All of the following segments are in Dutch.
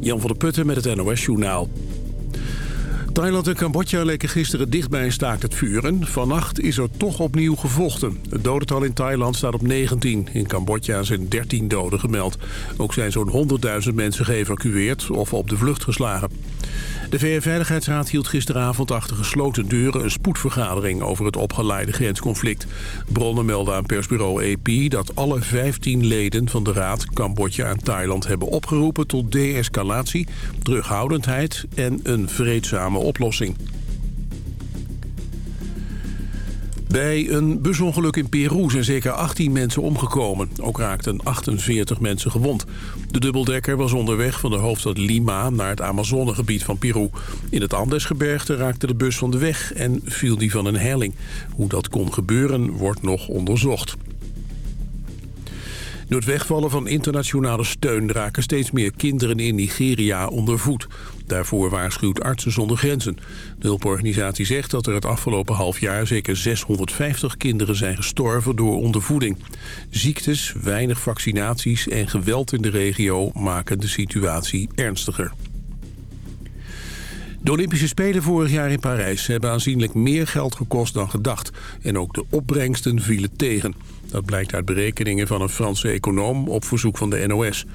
Jan van der Putten met het NOS Journaal. Thailand en Cambodja leken gisteren dicht bij een staakt het vuren. Vannacht is er toch opnieuw gevochten. Het dodental in Thailand staat op 19. In Cambodja zijn 13 doden gemeld. Ook zijn zo'n 100.000 mensen geëvacueerd of op de vlucht geslagen. De VN-veiligheidsraad hield gisteravond achter gesloten deuren een spoedvergadering over het opgeleide grensconflict. Bronnen melden aan persbureau AP dat alle 15 leden van de raad Cambodja en Thailand hebben opgeroepen tot de-escalatie, terughoudendheid en een vreedzame oplossing. Bij een busongeluk in Peru zijn zeker 18 mensen omgekomen. Ook raakten 48 mensen gewond. De dubbeldekker was onderweg van de hoofdstad Lima naar het Amazonegebied van Peru. In het Andesgebergte raakte de bus van de weg en viel die van een helling. Hoe dat kon gebeuren wordt nog onderzocht. Door het wegvallen van internationale steun raken steeds meer kinderen in Nigeria onder voet. Daarvoor waarschuwt Artsen zonder Grenzen. De hulporganisatie zegt dat er het afgelopen half jaar zeker 650 kinderen zijn gestorven door ondervoeding. Ziektes, weinig vaccinaties en geweld in de regio maken de situatie ernstiger. De Olympische Spelen vorig jaar in Parijs hebben aanzienlijk meer geld gekost dan gedacht. En ook de opbrengsten vielen tegen. Dat blijkt uit berekeningen van een Franse econoom op verzoek van de NOS.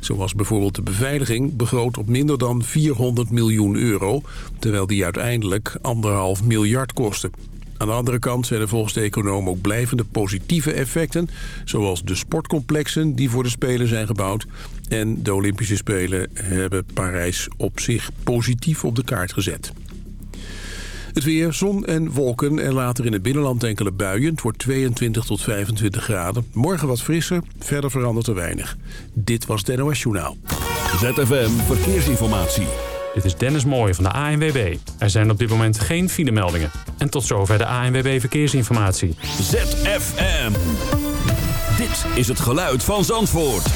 Zo was bijvoorbeeld de beveiliging begroot op minder dan 400 miljoen euro... terwijl die uiteindelijk anderhalf miljard kostte. Aan de andere kant zijn er volgens de econoom ook blijvende positieve effecten... zoals de sportcomplexen die voor de Spelen zijn gebouwd... en de Olympische Spelen hebben Parijs op zich positief op de kaart gezet. Het weer, zon en wolken en later in het binnenland enkele buien. Het wordt 22 tot 25 graden. Morgen wat frisser, verder verandert er weinig. Dit was het NOS Journaal. ZFM Verkeersinformatie. Dit is Dennis Mooij van de ANWB. Er zijn op dit moment geen filemeldingen. En tot zover de ANWB Verkeersinformatie. ZFM. Dit is het geluid van Zandvoort.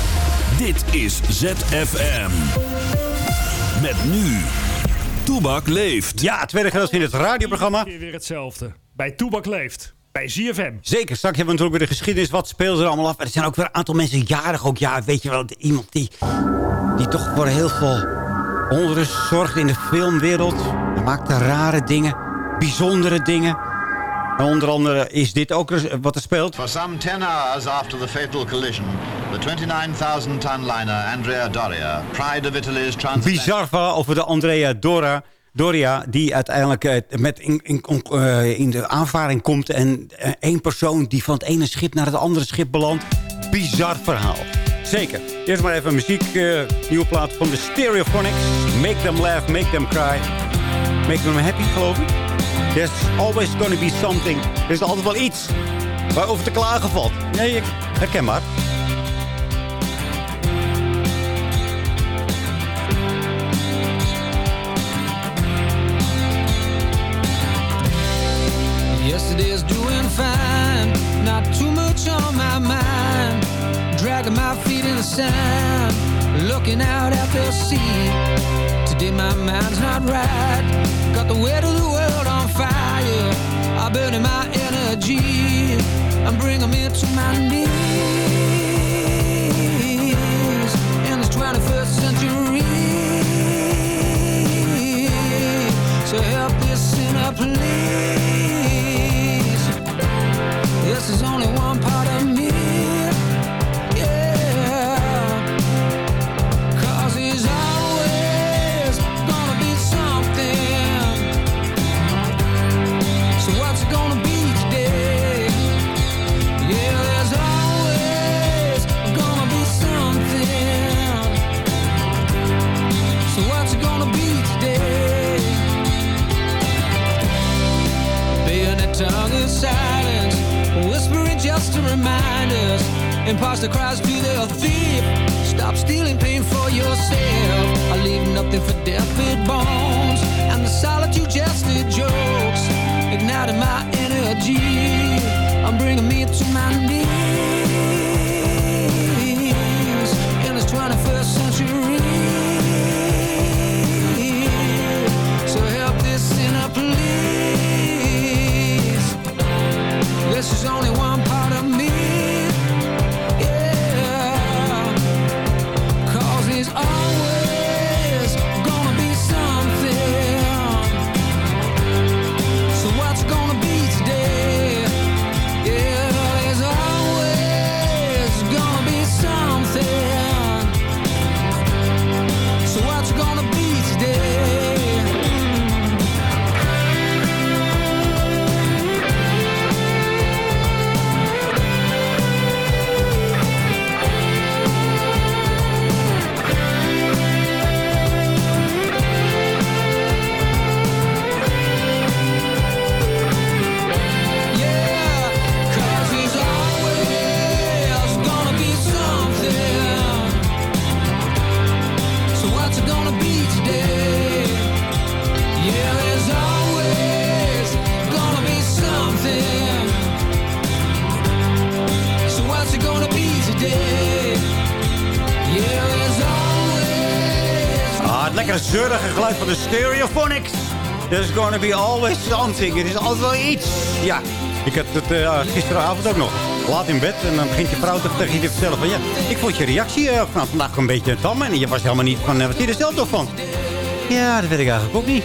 Dit is ZFM. Met nu... Toebak leeft. Ja, tweede gedeelte in het radioprogramma. Weer hetzelfde. Bij Toebak leeft. Bij ZFM. Zeker, straks hebben we natuurlijk weer de geschiedenis. Wat speelt er allemaal af? er zijn ook weer een aantal mensen jarig. Ook ja, weet je wel, iemand die, die toch voor heel veel onrust zorgt in de filmwereld. Hij maakt rare dingen, bijzondere dingen. En onder andere is dit ook wat er speelt. For some 10 hours after the fatal collision, the 29,000-ton liner Andrea Doria, pride of Italy's trans... Bizar verhaal over de Andrea Dora. Doria, die uiteindelijk uh, met in, in, uh, in, de aanvaring komt... en uh, één persoon die van het ene schip naar het andere schip belandt. Bizar verhaal. Zeker. Eerst maar even muziek. nieuwe plaat van de Stereophonics. Make them laugh, make them cry. Make them happy, geloof ik. There's always gonna be something. Er is altijd wel iets waarover te klagen valt. Nee, herkenbaar. Yesterday's doing fine, not too much on my mind. Dragging my feet in the sand, looking out at the sea. Today my mind's not right, got the weight of the world on fire. I'm burning my energy, I'm bringing me to my knees. In this 21st century, so help this sinner please. Geluid van de Stereophonics. There's gonna be always something. Er is altijd wel iets. Ja, ik heb het eh, gisteravond ook nog. Laat in bed en dan begint je vrouw tegen je te vertellen van... ja, ik vond je reactie van vandaag een beetje tam en je was helemaal niet van... eh, wat je er zelf toch van? Ja, dat weet ik eigenlijk ook niet.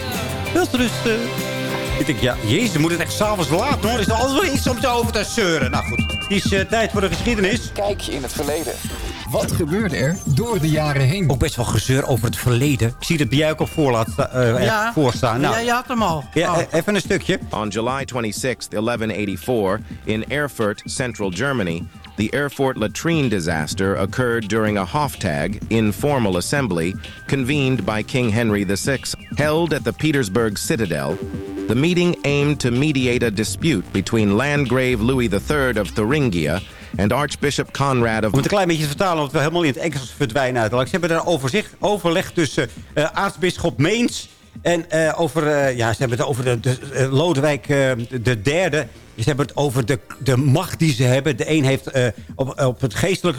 Heel rustig. Ik denk, ja, jezus, moet het echt s'avonds laat hoor. Er is altijd wel iets om zo over te zeuren. Nou goed, het is tijd voor de geschiedenis. Kijk je in het verleden. Wat gebeurde er door de jaren heen? Ook best wel gezeur over het verleden. Ik zie dat bij jou ook al voor, laat, sta- eh, echt voorstaan. Nou, ja, je had hem al. ja, Oh. eh, even een stukje. On July 26, 1184, in Erfurt, central Germany, the Erfurt latrine disaster occurred during a Hoftag, informal assembly, convened by King Henry VI, held at the Petersburg Citadel. The meeting aimed to mediate a dispute between Landgrave Louis III of Thuringia and Archbishop Conrad of Om het een klein beetje vertalen, want we helemaal in het Engels verdwijnen uiteindelijk. Ze hebben daar overzicht, overleg tussen eh aartsbisschop Meens en eh, over, eh, ja, ze hebben het over de, de, Lodewijk de derde. Ze hebben het over de, de macht die ze hebben. De een heeft op, op het geestelijk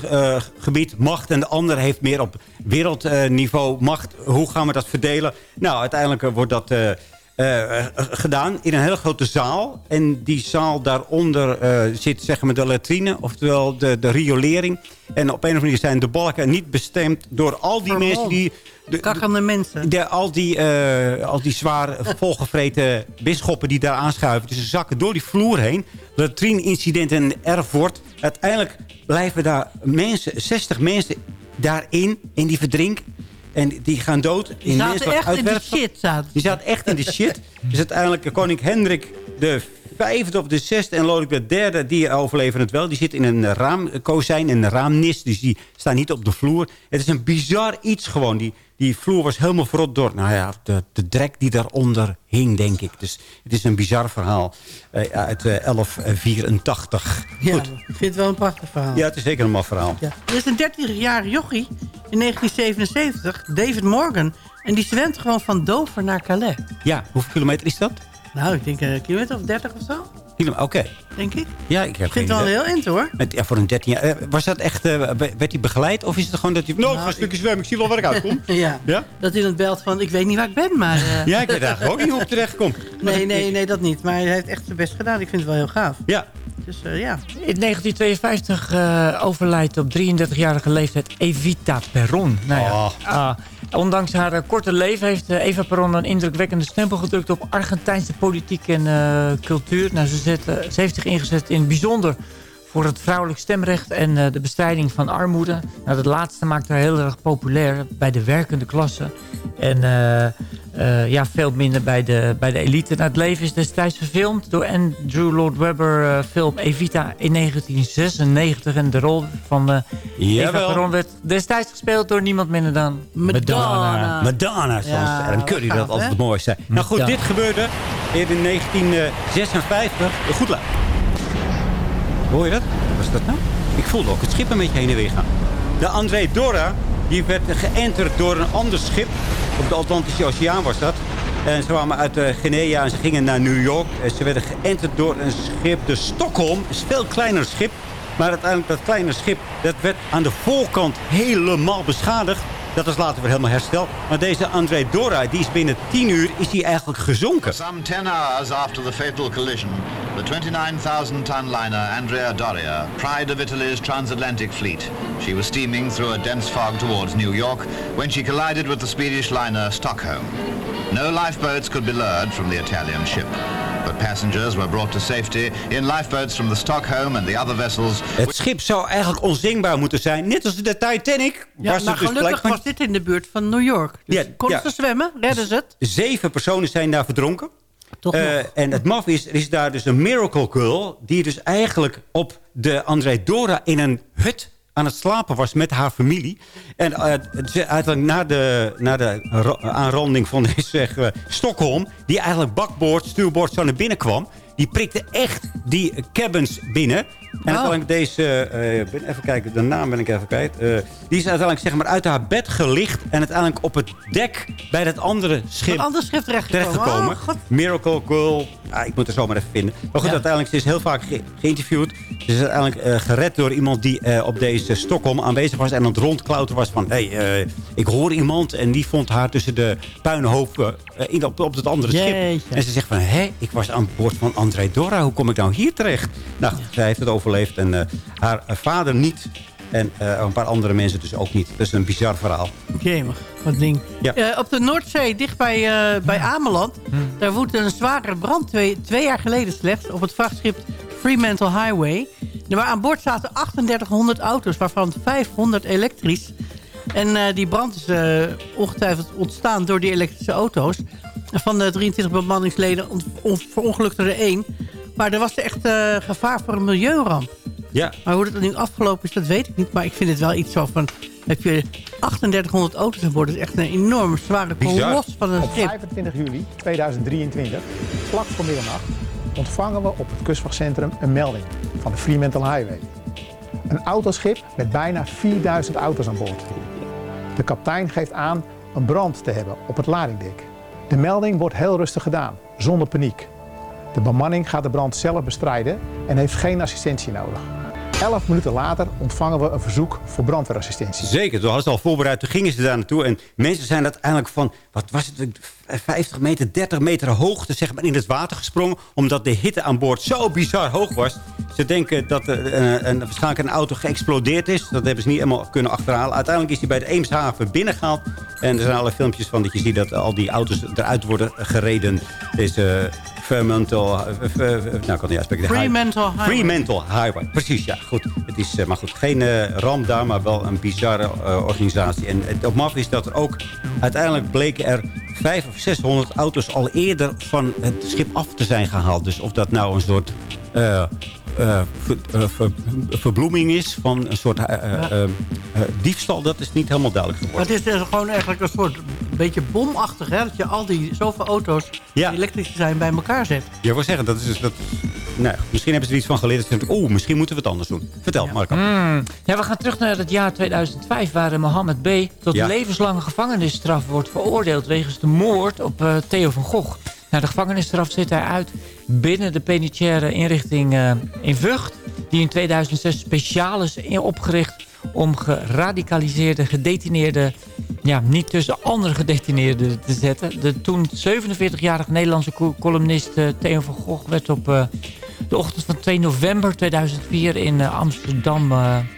gebied macht... en de ander heeft meer op wereldniveau macht. Hoe gaan we dat verdelen? Nou, uiteindelijk wordt dat... eh, gedaan in een hele grote zaal. En die zaal daaronder eh, zit zeg maar de latrine, oftewel de, de riolering. En op een of andere manier zijn de balken niet bestemd door al die mensen die... De, Kakkende mensen. de, al, die, eh, al die zwaar volgevreten bisschoppen die daar aanschuiven. Dus ze zakken door die vloer heen. Latrine-incident in Erfurt. Uiteindelijk blijven daar mensen, 60 mensen daarin. En die verdrinken. En die gaan dood. Die zaten echt in de shit. Zaten. Die zat echt in de shit. Dus uiteindelijk koning Hendrik de vijfde of de zesde en Lodewijk de derde, die overleven het wel. Die zit in een raamkozijn, in een raamnis. Dus die staan niet op de vloer. Het is een bizar iets gewoon. Die, die vloer was helemaal verrot door nou ja, de, de drek die daaronder hing, denk ik. Dus het is een bizar verhaal eh, uit eh, 1184. Ja, Goed. ik vind het wel een prachtig verhaal. Ja, het is zeker een maf verhaal. Ja. Er is een 30-jarige jochie in 1977, David Morgan. En die zwemt gewoon van Dover naar Calais. Ja, hoeveel kilometer is dat? Nou, ik denk een kilometer of 30 of zo, Oké. denk ik. Ja, ik heb het wel heel int hoor. Met, ja, voor een 13 jaar. Eh, was dat echt, eh, werd hij begeleid? Of is het gewoon dat hij... Nou, ik ga een ik- stukje zwemmen. Ik zie wel waar ik uitkom. Ja. Ja? Dat hij dan belt van, ik weet niet waar ik ben, maar... eh, Ja, ik weet eigenlijk ook niet hoe ik terecht kom. nee, nee, nee, dat niet. Maar hij heeft echt zijn best gedaan. Ik vind het wel heel gaaf. Ja. Dus eh, ja. In 1952 eh, overlijdt op 33-jarige leeftijd Evita Perron. Nou ja, Oh. Ondanks haar eh, korte leven heeft eh, Eva Perron een indrukwekkende stempel gedrukt op Argentijnse politiek en eh, cultuur. Nou, ze, ze heeft zich ingezet in bijzonder voor het vrouwelijk stemrecht en eh, de bestrijding van armoede. Nou, dat laatste maakt haar heel erg populair bij de werkende klasse. En eh, eh, ja, veel minder bij de, bij de elite. Nou, het leven is destijds verfilmd door Andrew Lloyd Webber film Evita in 1996. En de rol van Eva. Perron werd destijds gespeeld door niemand minder dan Madonna. Madonna, zoals Ja, Adam Curry dat altijd het mooiste zei. Nou goed, dit gebeurde in 1956. Goed laat. Hoor je dat? Wat is dat nou? Ik voelde ook het schip een beetje heen en weer gaan. De André Dora, die werd geënterd door een ander schip. Op de Atlantische Oceaan was dat. En ze kwamen uit eh, Guinea en ze gingen naar New York. En ze werden geënterd door een schip, de Stockholm. Een veel kleiner schip. Maar uiteindelijk dat kleine schip, dat werd aan de voorkant helemaal beschadigd. Dat is later weer helemaal hersteld. Maar deze André Dora, die is binnen 10 uur, is die eigenlijk gezonken. Some 10 hours after the fatal collision, the 29,000-ton liner Andrea Doria pried of Italy's transatlantic fleet. She was steaming through a dense fog towards New York when she collided with the Swedish liner Stockholm. No lifeboats could be lured from the Italian ship, but passengers were brought to safety in lifeboats from the Stockholm and the other vessels. Het schip zou eigenlijk onzingbaar moeten zijn. Net als de Titanic. Ja, was maar het dus gelukkig was dit in de buurt van New York. Dus Ja, konden ja. ze zwemmen? Redden ze het? Zeven personen zijn daar verdronken. Toch Eh, en het maf is, er is daar dus een miracle girl... die dus eigenlijk op de André Dora in een hut aan het slapen was met haar familie. En eh, ze uiteindelijk na de, na de aanranding van zeg, eh, Stockholm... die eigenlijk bakboord, stuurboord zo naar binnen kwam... die prikte echt die cabins binnen. En uiteindelijk deze, eh, ben even kijken, de naam ben ik even kwijt. Eh, die is uiteindelijk zeg maar uit haar bed gelicht. En uiteindelijk op het dek bij dat andere schip, Een ander schip terechtgekomen. terechtgekomen. Oh. Miracle Girl. Ah, ik moet er zo maar even vinden. Maar goed, Ja. uiteindelijk ze is heel vaak ge- geïnterviewd. Ze is uiteindelijk eh, gered door iemand die eh, op deze Stockholm aanwezig was. En aan het rondklauteren was van... Hé, hey, eh, ik hoor iemand. En die vond haar tussen de puinhopen eh, in, op, op het andere schip. En ze zegt van... Hé, ik was aan boord van André Dora. Hoe kom ik nou hier terecht? Nou, zij heeft het overleefd. En eh, haar vader niet. En eh, een paar andere mensen dus ook niet. Dat is een bizar verhaal. Jemig, wat ding. Ja. Eh, op de Noordzee, dicht bij, eh, bij Ameland... daar woedt een zware brand twee, twee jaar geleden slechts... op het vrachtschip Fremantle Highway. Er waren aan boord zaten 3800 auto's, waarvan 500 elektrisch. En eh, die brand is eh, ongetwijfeld ontstaan door die elektrische auto's. Van de 23 bemanningsleden verongelukte er één. Maar er was echt eh, gevaar voor een milieuramp. Ja. Maar hoe het nu afgelopen is, dat weet ik niet. Maar ik vind het wel iets zo van... Heb je 3800 auto's aan boord. Dat is echt een enorm zware kolos van een Op schip. 25 juli 2023, vlak voor middernacht, ontvangen we op het kustwachtcentrum een melding van de Fremantle Highway. Een autoschip met bijna 4000 auto's aan boord. De kapitein geeft aan een brand te hebben op het ladingdek. De melding wordt heel rustig gedaan, zonder paniek. De bemanning gaat de brand zelf bestrijden en heeft geen assistentie nodig. Elf minuten later ontvangen we een verzoek voor brandweerassistentie. Zeker, toen hadden ze al voorbereid. Toen gingen ze daar naartoe. En mensen zijn uiteindelijk van, wat was het, 50 meter, 30 meter hoogte zeg maar, in het water gesprongen. Omdat de hitte aan boord zo bizar hoog was. Ze denken dat er een, een, waarschijnlijk een auto geëxplodeerd is. Dat hebben ze niet helemaal kunnen achterhalen. Uiteindelijk is hij bij de Eemshaven binnengehaald. En er zijn alle filmpjes van dat je ziet dat al die auto's eruit worden gereden. Deze Fremantle, eh, eh, nou ik kan het niet uitspreken. Fremantle Highway. Fremantle Highway, precies, ja, goed. Het is, eh, maar goed, geen eh, ramp daar, maar wel een bizarre eh, organisatie. En het op maf is dat er ook, uiteindelijk bleken er 500 of 600 auto's al eerder van het schip af te zijn gehaald. Dus of dat nou een soort eh, eh, ver- eh, ver- verbloeming is van een soort eh, diefstal, dat is niet helemaal duidelijk Maar geworden. het is dus gewoon eigenlijk een soort beetje bomachtig. Hè? Dat je al die zoveel auto's die elektrisch zijn bij elkaar zet. Je wil zeggen, dat is, dus- dat, nou, misschien hebben ze er iets van geleerd. Dat ze denken, Oeh, misschien moeten we het anders doen. Vertel, Marco. Mm. Ja, we gaan terug naar het jaar 2005... waar Mohammed B. tot Ja. levenslange gevangenisstraf wordt veroordeeld... wegens de moord op eh, Theo van Gogh. Nou, de gevangenisstraf zit hij uit binnen de penitentiaire inrichting eh, in Vught... die in 2006 speciaal is opgericht om geradicaliseerde gedetineerden... Ja, niet tussen andere gedetineerden te zetten. De toen 47-jarige Nederlandse co- columnist eh, Theo van Gogh werd op... eh, de ochtend van 2 november 2004 in Amsterdam...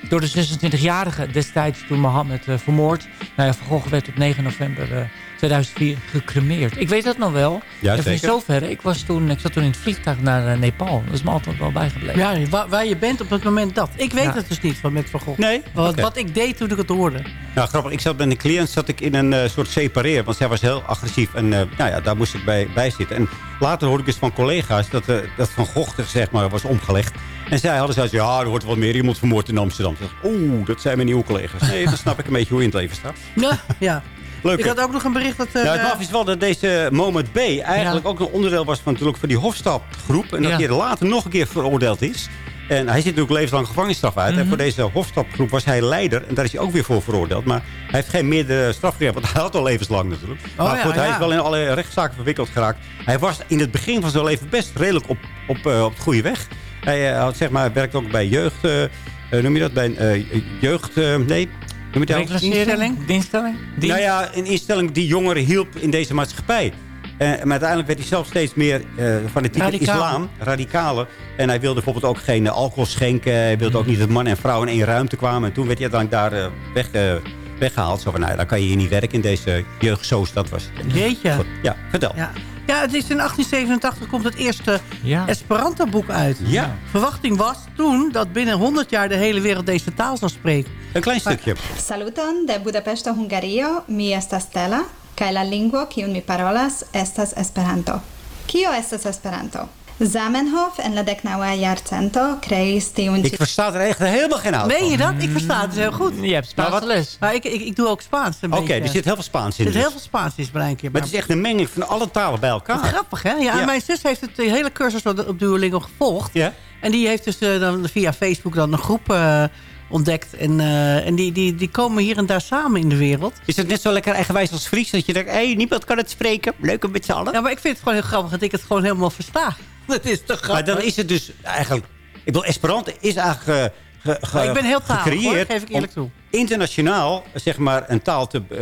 door de 26-jarige destijds toen Mohammed vermoord. Nou ja, Van Gogh werd op 9 november 2004 gecremeerd. Ik weet dat nog wel. Ja, en van zeker. zover, ik, was toen, ik zat toen in het vliegtuig naar eh, Nepal. Dat is me altijd wel bijgebleven. Ja, waar, waar je bent op het moment dat. Ik weet Ja. het dus niet van met Van Gogh. Nee? Wat, wat ik deed toen ik het hoorde. Nou, grappig. Ik zat met een cliënt zat ik in een eh, soort separeer. Want zij was heel agressief. En eh, nou ja, daar moest ik bij, bij zitten. En later hoorde ik eens van collega's dat, eh, dat Van Gogh zeg maar, was omgelegd. En zij hadden zoiets ja, er wordt wel meer iemand vermoord in Amsterdam. Oeh, dat zijn mijn nieuwe collega's. Nee, dan snap ik een beetje hoe je in het leven staat. Ja, ja. Leuk, ik had ook nog een bericht dat... er, Ja, het eh, maf is wel dat deze Moment B eigenlijk ook een onderdeel was van, natuurlijk van die Hofstadgroep. En dat Ja. hij er later nog een keer veroordeeld is. En hij zit natuurlijk levenslang gevangenisstraf uit. Mhm. En voor deze Hofstadgroep was hij leider. En daar is hij ook weer voor veroordeeld. Maar hij heeft geen meerdere straf gekregen. Want hij had al levenslang natuurlijk. Oh, maar ja, goed, hij is wel in alle rechtszaken verwikkeld geraakt. Hij was in het begin van zijn leven best redelijk op, op, eh, op de goede weg. Hij eh, had, zeg maar, werkte ook bij jeugd... eh, eh, noem je dat? Bij een eh, jeugd... eh, nee, noem je dat? Reclassering? Dienststelling? Dienst? Nou ja, een instelling die jongeren hielp in deze maatschappij. Eh, maar uiteindelijk werd hij zelf steeds meer uh, fanatiek Radicaal. islam, radicale. En hij wilde bijvoorbeeld ook geen alcohol schenken. Hij wilde ook niet dat man en vrouw in één ruimte kwamen. En toen werd hij uiteindelijk daar eh, weg, eh, weggehaald. Zo van, nou dan kan je hier niet werken in deze jeugdsoos. Dat was het. Jeetje. Goed, ja, vertel. Ja. Ja, het is in 1887 komt het eerste Ja. Esperanto-boek uit. Ja. Verwachting was toen dat binnen 100 jaar de hele wereld deze taal zou spreken. Een klein stukje. Saluton de Budapesto, Hungario. Mi estas Stella, kaj la lingvo kiun mi parolas estas Esperanto. Kio estas Esperanto? Zamenhof en la decnaua iarcento creis de un Ik versta er echt helemaal geen auto. Meen je dat? Ik versta het heel goed. Je hebt Maar Spaanse wat- les. Maar ik, ik, ik doe ook Spaans een Oké, er zit heel veel Spaans in. Er zit dus. heel veel Spaans in breintje. Maar het is echt een mengeling van alle talen bij elkaar. Wat grappig, hè? Ja, Ja. en Mijn zus heeft het de hele cursus op Duolingo gevolgd. Ja? En die heeft dus eh, dan via Facebook dan een groep eh, ontdekt. En, eh, en die, die, die komen hier en daar samen in de wereld. Is het net zo lekker eigenwijs als Fries? Dat je denkt, hé, hey, niemand kan het spreken. Leuk om met z'n allen. Ja, maar ik vind het gewoon heel grappig dat ik het gewoon helemaal versta. Dat is toch grappig. maar dan is het dus eigenlijk... Ik bedoel, Esperanto is eigenlijk eh, ge, ge- ik ben heel hoor, geef ik eerlijk toe. internationaal zeg maar, een taal te, eh,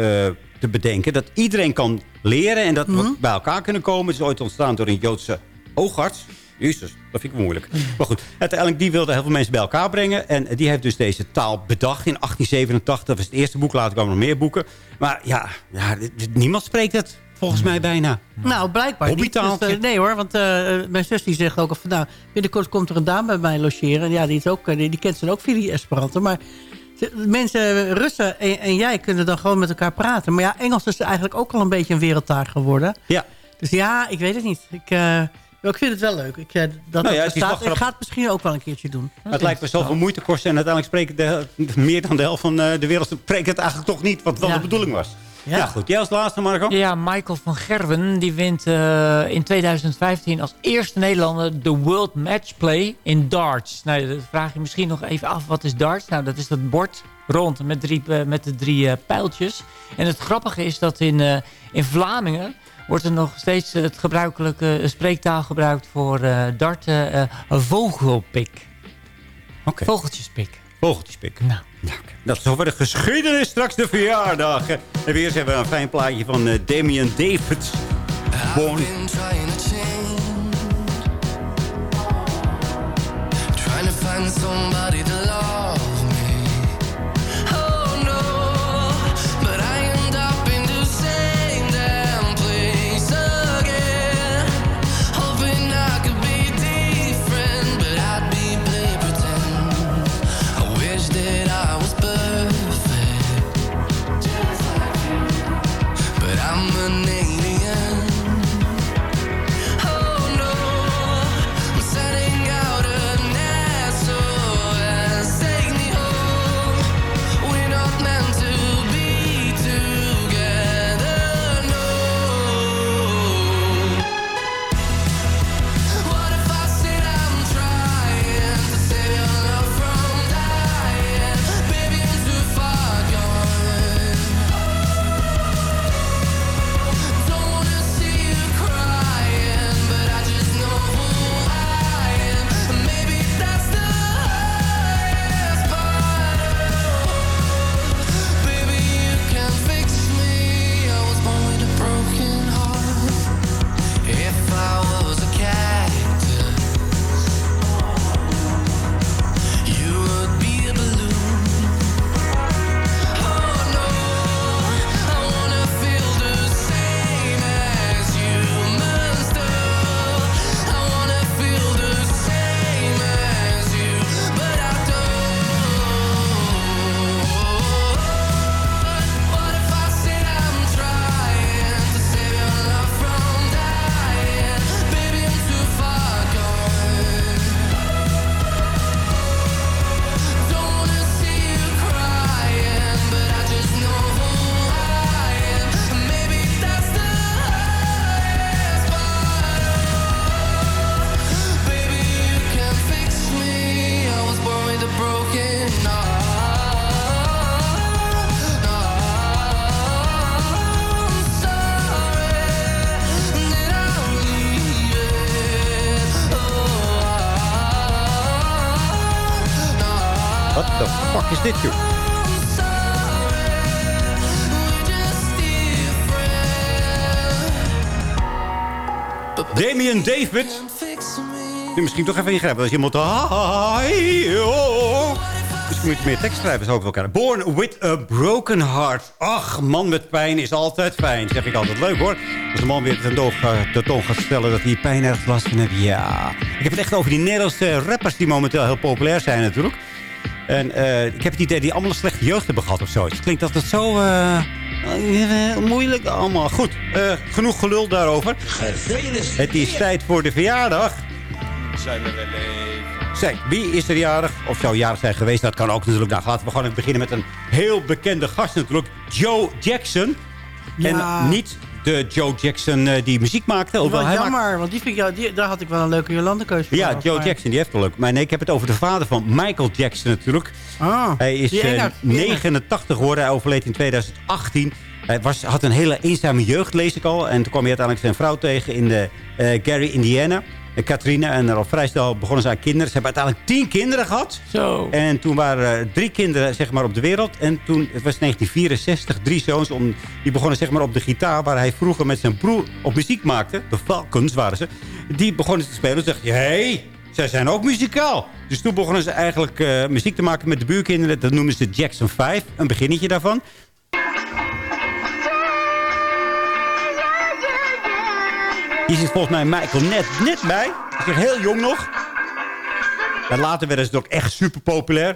te bedenken. Dat iedereen kan leren en dat Mhm. we bij elkaar kunnen komen. Het is ooit ontstaan door een Joodse oogarts. Jezus, dat vind ik moeilijk. Maar goed, uiteindelijk die wilde heel veel mensen bij elkaar brengen. En die heeft dus deze taal bedacht in 1887. Dat was het eerste boek, later kwamen er nog meer boeken. Maar ja, ja niemand spreekt het volgens mij bijna. Nou, blijkbaar niet. Dus, eh, nee hoor, want eh, mijn zus die zegt ook... Of, nou, binnenkort komt er een dame bij mij logeren. En ja, die, is ook, eh, die, die kent ze ook via die Esperanto. Maar mensen, Russen en, en jij kunnen dan gewoon met elkaar praten. Maar ja, Engels is eigenlijk ook al een beetje een wereldtaal geworden. Ja. Dus ja, ik weet het niet. Ik, eh, ik vind het wel leuk. Ik, eh, dat Nou ja, het bestaat. ik ga het misschien ook wel een keertje doen. Het lijkt me zoveel moeite kosten. En uiteindelijk spreken de, meer dan de helft van eh, de wereld spreekt het eigenlijk toch niet. Wat wel Ja. de bedoeling was. Ja. Ja. goed. Jij als laatste, Marco? Ja, Michael van Gerwen die wint eh, in 2015 als eerste Nederlander de World Match Play in darts. Nou, dan vraag je misschien nog even af, wat is darts? Nou, dat is dat bord rond met, drie, eh, met de drie eh, pijltjes. En het grappige is dat in, eh, in Vlamingen wordt er nog steeds het gebruikelijke spreektaal gebruikt voor eh dart, eh, eh, een vogelpik. Oké. Vogeltjespik. Vogeltjespik. Nou. Dat is over de geschiedenis, straks de verjaardag. En weer eens hebben we een fijn plaatje van eh, Damien David. Born. Trying to find somebody Misschien toch even ingrijpen. Als je oh. Misschien moet je meer tekst schrijven. Zou ik wel kunnen. Born with a broken heart. Ach, man met pijn is altijd fijn. Zeg ik altijd leuk hoor. Als een man weer ten toon gaat- stellen dat hij pijn ergens last van heeft. Ja. Ik heb het echt over die Nederlandse rappers die momenteel heel populair zijn natuurlijk. En eh, ik heb het idee dat die allemaal een slechte jeugd hebben gehad of zoiets. Klinkt altijd zo eh, eh, moeilijk allemaal. Goed, eh, genoeg gelul daarover. Het is tijd voor de verjaardag. zijn we wel leven. Zeg, wie is er jarig? Of zou jarig zijn geweest? Dat kan ook natuurlijk. Nou, laten we gewoon beginnen met een heel bekende gast natuurlijk. Joe Jackson. Ja. En niet de Joe Jackson eh, die muziek maakte. Wel hij maakt- jammer, want die vind ik, die, daar had ik wel een leuke Jolande-keus voor. Ja, Joe Maar- Jackson, die heeft wel leuk. Maar nee, ik heb het over de vader van Michael Jackson natuurlijk. Ah, hij is die eh, Engert. 89 geworden. Hij overleed in 2018. Hij was, had een hele eenzame jeugd, lees ik al. En toen kwam hij uiteindelijk zijn vrouw tegen in de, eh, Gary, Indiana. En Katrina. En al vrij snel begonnen ze aan kinderen. Ze hebben uiteindelijk tien kinderen gehad. Zo. En toen waren er drie kinderen zeg maar, op de wereld. En toen, het was 1964, drie zoons. Om, die begonnen zeg maar, op de gitaar waar hij vroeger met zijn broer op muziek maakte. De Falcons waren ze. Die begonnen te spelen. Toen dacht je, hé, hey, zij zijn ook muzikaal. Dus toen begonnen ze eigenlijk eh, muziek te maken met de buurkinderen. Dat noemen ze Jackson 5. Een beginnetje daarvan. Hier zit volgens mij Michael net, net bij. Hij is heel jong nog. En later werden ze ook echt super populair.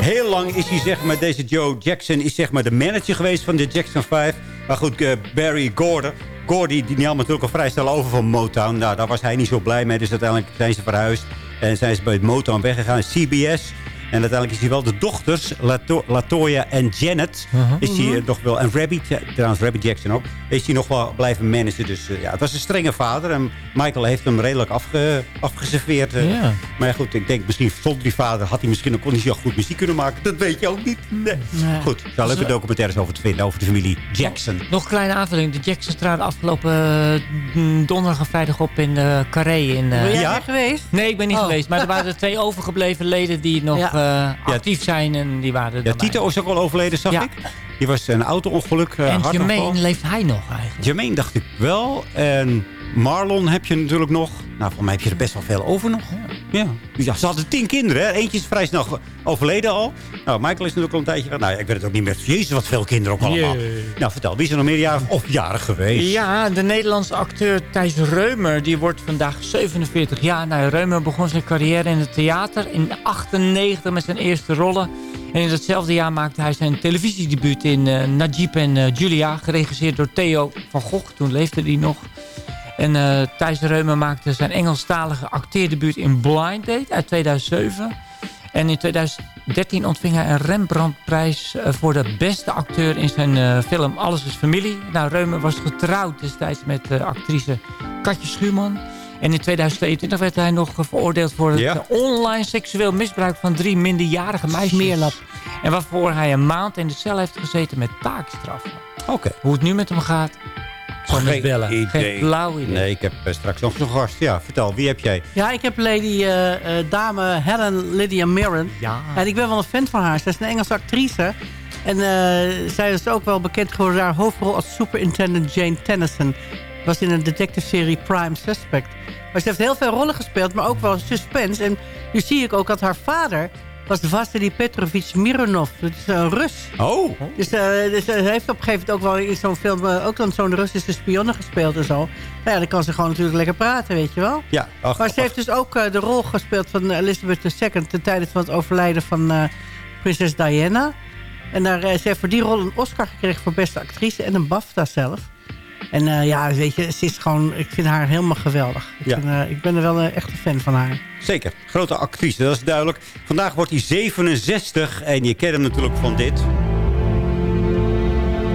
Heel lang is hij, zeg maar, deze Joe Jackson is zeg maar de manager geweest van de Jackson 5. Maar goed, eh, Barry Gorder. Gordy, die nam natuurlijk al vrij snel over van Motown. Nou, daar was hij niet zo blij mee. Dus uiteindelijk zijn ze verhuisd. En zijn ze bij Motown weggegaan. CBS. En uiteindelijk is hij wel de dochters, Lato Latoya en Janet. Is hij eh, nog wel, en Rabbi, ja, trouwens Rabbi Jackson ook. Is hij nog wel blijven managen. Dus eh, ja, het was een strenge vader. En Michael heeft hem redelijk afge, afgeserveerd. eh. Ja. Maar ja, goed, ik denk misschien zonder die vader had hij misschien ook niet zo goed muziek kunnen maken. Dat weet je ook niet. Nee. Goed, er zijn leuke documentaires over te vinden over de familie Jackson. Nog een kleine aanvulling. De Jacksons traden afgelopen donderdag en vrijdag op in uh, Carré. In, eh, Ben jij er geweest? Nee, ik ben niet Oh. geweest. Maar er waren er twee overgebleven leden die nog Ja. Eh, actief zijn. En die waren Ja. Tito is ook al overleden, zag Ja. ik. Die was een auto-ongeluk. eh, En. Jermaine, leeft hij nog eigenlijk? Jermaine dacht ik wel. En Marlon heb je natuurlijk nog. Nou, voor mij heb je er best wel veel over nog. Ja. ja ze hadden tien kinderen. Hè. Eentje is vrij snel overleden al. Nou, Michael is natuurlijk al een tijdje... Nou, ja, ik weet het ook niet meer. Jezus, wat veel kinderen ook allemaal. Jee. Nou, vertel. Wie is er nog meerjarig of jarig geweest? Ja, de Nederlandse acteur Thijs Reumer, die wordt vandaag 47 jaar. Nou, Reumer begon zijn carrière in het theater in 98 met zijn eerste rollen. En in datzelfde jaar maakte hij zijn televisiedebuut in eh, Najib en eh, Julia, geregisseerd door Theo van Gogh. Toen leefde hij nog. En eh Thijs Reumer maakte zijn Engelstalige acteerdebuut in Blind Date uit 2007. En in 2013 ontving hij een Rembrandtprijs eh, voor de beste acteur in zijn eh, film Alles is Familie. Nou, Reumer was getrouwd destijds met actrice Katje Schuurman. En in 2022 werd hij nog veroordeeld voor het Ja. online seksueel misbruik van drie minderjarige meisjes. Smeerlap. En waarvoor hij een maand in de cel heeft gezeten met taakstraffen. Oké. Hoe het nu met hem gaat, zal Geen bellen. idee. Geen idee. Nee, ik heb eh, straks nog zo'n gast. Ja, vertel. Wie heb jij? Ja, ik heb lady eh, eh, dame Helen Lydia Mirren. Ja. En ik ben wel een fan van haar. Zij is een Engelse actrice. En eh, zij is ook wel bekend geworden haar hoofdrol als Superintendent Jane Tennyson. Was in een detective-serie Prime Suspect. Maar ze heeft heel veel rollen gespeeld, maar ook wel suspense. En nu zie ik ook dat haar vader was Vasily Petrovich Mironov. Dat is een Rus. Oh. Dus, dus ze heeft op een gegeven moment ook wel in zo'n film... eh, ook dan zo'n Russische spionne gespeeld en zo. Nou ja, dan kan ze gewoon natuurlijk lekker praten, weet je wel. Ja. Ach, Maar ze heeft dus ook de rol gespeeld van Elizabeth II... ten tijde van het overlijden van prinses Diana. En daar, ze heeft voor die rol een Oscar gekregen voor beste actrice... en een BAFTA zelf. En eh, ja, weet je, ze is gewoon... Ik vind haar helemaal geweldig. Ik, Ja. vind, eh, ik ben er wel een echte fan van haar. Zeker. Grote actrice, dat is duidelijk. Vandaag wordt hij 67 en je kent hem natuurlijk van dit.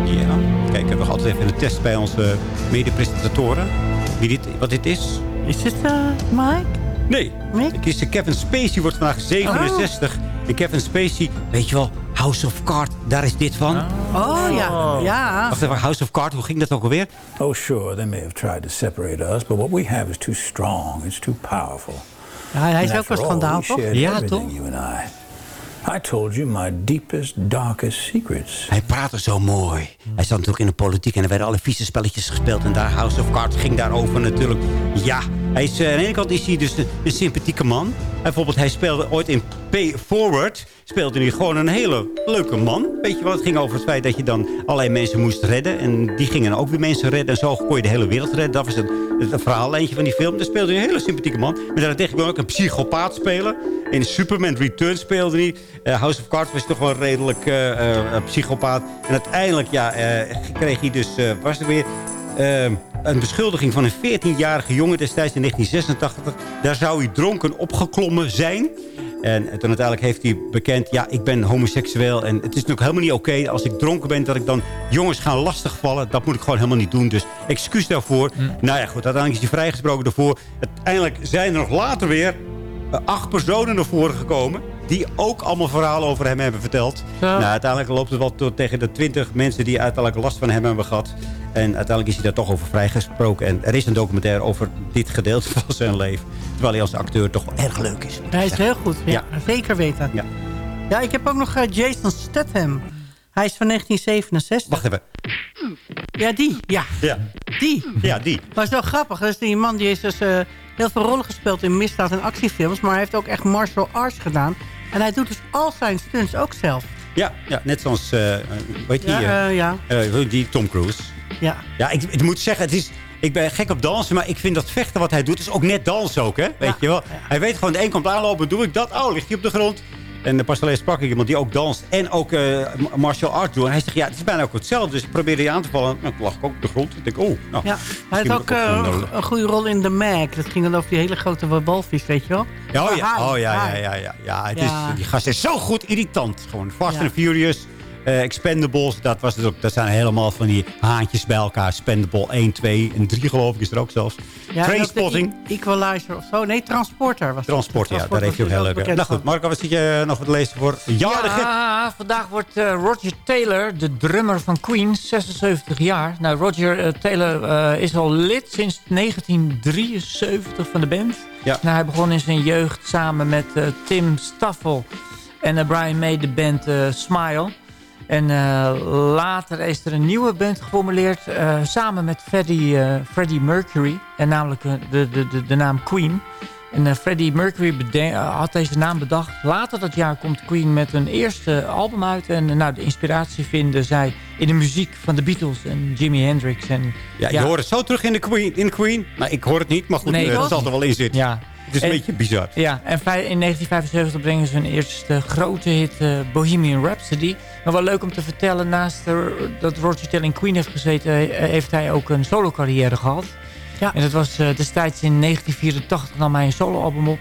Ja. Kijk, we gaan altijd even een test bij onze mede-presentatoren. Wie dit, wat dit is. Is dit eh, Mike? Nee. Mick? Het is eh, Kevin Spacey wordt vandaag 67. En Kevin Spacey, weet je wel, House of Cards, daar is dit van. Oh, ja. Ja. Wacht even, House of Cards, hoe ging dat ook alweer? Oh, sure, they may have tried to separate us, but what we have is too strong. It's too powerful. Ja, hij is And ook wel schandaal, toch? Ja, toch? You and I. I told you my deepest, darkest secrets. Hij praatte zo mooi. Hij zat natuurlijk in de politiek en er werden alle vieze spelletjes gespeeld. En daar House of Cards ging daarover natuurlijk. Ja, hij is, eh, aan de ene kant is hij dus een, sympathieke man. bijvoorbeeld, hij speelde ooit in Pay Forward. Speelde hij gewoon een hele leuke man. Weet je wat? Het ging over het feit dat je dan allerlei mensen moest redden. En die gingen ook weer mensen redden. En zo kon je de hele wereld redden. Dat was het, het verhaallijntje van die film. Daar speelde hij een hele sympathieke man. Maar daartegen kon hij ook een psychopaat spelen. In Superman Return speelde hij. Eh, House of Cards was toch wel redelijk eh, psychopaat. En uiteindelijk ja, kreeg hij dus... was er weer... eh, een beschuldiging van een 14-jarige jongen destijds in 1986. Daar zou hij dronken opgeklommen zijn. En toen uiteindelijk heeft hij bekend... ja, ik ben homoseksueel en het is natuurlijk helemaal niet oké... als ik dronken ben, dat ik dan jongens ga lastigvallen. Dat moet ik gewoon helemaal niet doen. Dus excuus daarvoor. Nou ja, goed, uiteindelijk is hij vrijgesproken daarvoor. Uiteindelijk zijn er nog later weer eh, acht personen naar voren gekomen... die ook allemaal verhalen over hem hebben verteld. Nou, uiteindelijk loopt het wel tot tegen de twintig mensen... die uiteindelijk last van hem hebben gehad. En uiteindelijk is hij daar toch over vrijgesproken. En er is een documentaire over dit gedeelte van zijn leven. Terwijl hij als acteur toch erg leuk is. Hij is heel goed, ja. Ja. Zeker weten. Ja. Ja, ik heb ook nog eh, Jason Statham. Hij is van 1967. Wacht even. Ja, die. Ja, Ja, die. ja die. Maar het is wel grappig. Dat is die man die heeft dus eh, heel veel rollen gespeeld in misdaad- en actiefilms. Maar hij heeft ook echt martial arts gedaan. En hij doet dus al zijn stunts ook zelf. Ja, ja net zoals, eh weet je, Ja, eh, ja. die Tom Cruise. Ja. Ja, ik, ik moet zeggen, het is, ik ben gek op dansen, maar ik vind dat vechten wat hij doet, is ook net dansen ook, hè? Weet je wel? Hij weet gewoon, de een komt aanlopen, doe ik dat, oh, ligt hij op de grond. En uh, pas alleen sprak ik iemand die ook danst en ook eh, martial art doet. En hij zegt, ja, het is bijna ook hetzelfde. Dus ik probeerde die aan te vallen. Nou, toen lag ik ook op de grond. Ik denk, oh, nou. Ja, hij had ook nodig. een goede rol in The Mag. Dat ging dan over die hele grote walvis, weet je wel? Ja, oh ja, oh, ja, ja, ja, ja, ja. Het. Is, die gast is zo goed irritant. Gewoon Fast Ja. and Furious, eh, Expendables. Dat, was het ook, dat zijn helemaal van die haantjes bij elkaar. Spendable 1, 2 en 3 geloof ik is er ook zelfs. Ja, Trainspotting. E- Equalizer of zo. Nee, Transporter was Transport, ja, daar heeft hij ook heel leuk. Nou goed, Marco, wat zit je nog wat lezen voor jarige? Ja, vandaag wordt eh, Roger Taylor, de drummer van Queen, 76 jaar. Nou, Roger eh, Taylor is al lid sinds 1973 van de band. Ja. Nou, hij begon in zijn jeugd samen met Tim Staffel en Brian May de band Smile. En eh, later is er een nieuwe band geformuleerd eh, samen met Freddie, eh, Freddie Mercury. En namelijk de, de, de, de naam Queen. En Freddie Mercury had deze naam bedacht. Later dat jaar komt Queen met hun eerste album uit. En nou, de inspiratie vinden zij in de muziek van de Beatles en Jimi Hendrix. En, Ja, je hoort het zo terug in de Queen. In Queen. Maar ik hoor het niet, maar goed, Nee, ik dat ook zal er wel in zitten. Ja. Het is een En- beetje bizar. Ja, en in 1975 brengen ze hun eerste grote hit Bohemian Rhapsody. Maar wel leuk om te vertellen, naast dat Roger Taylor in Queen heeft gezeten... heeft hij ook een solo carrière gehad. Ja. En dat was eh, destijds in 1984 nam hij een soloalbum op.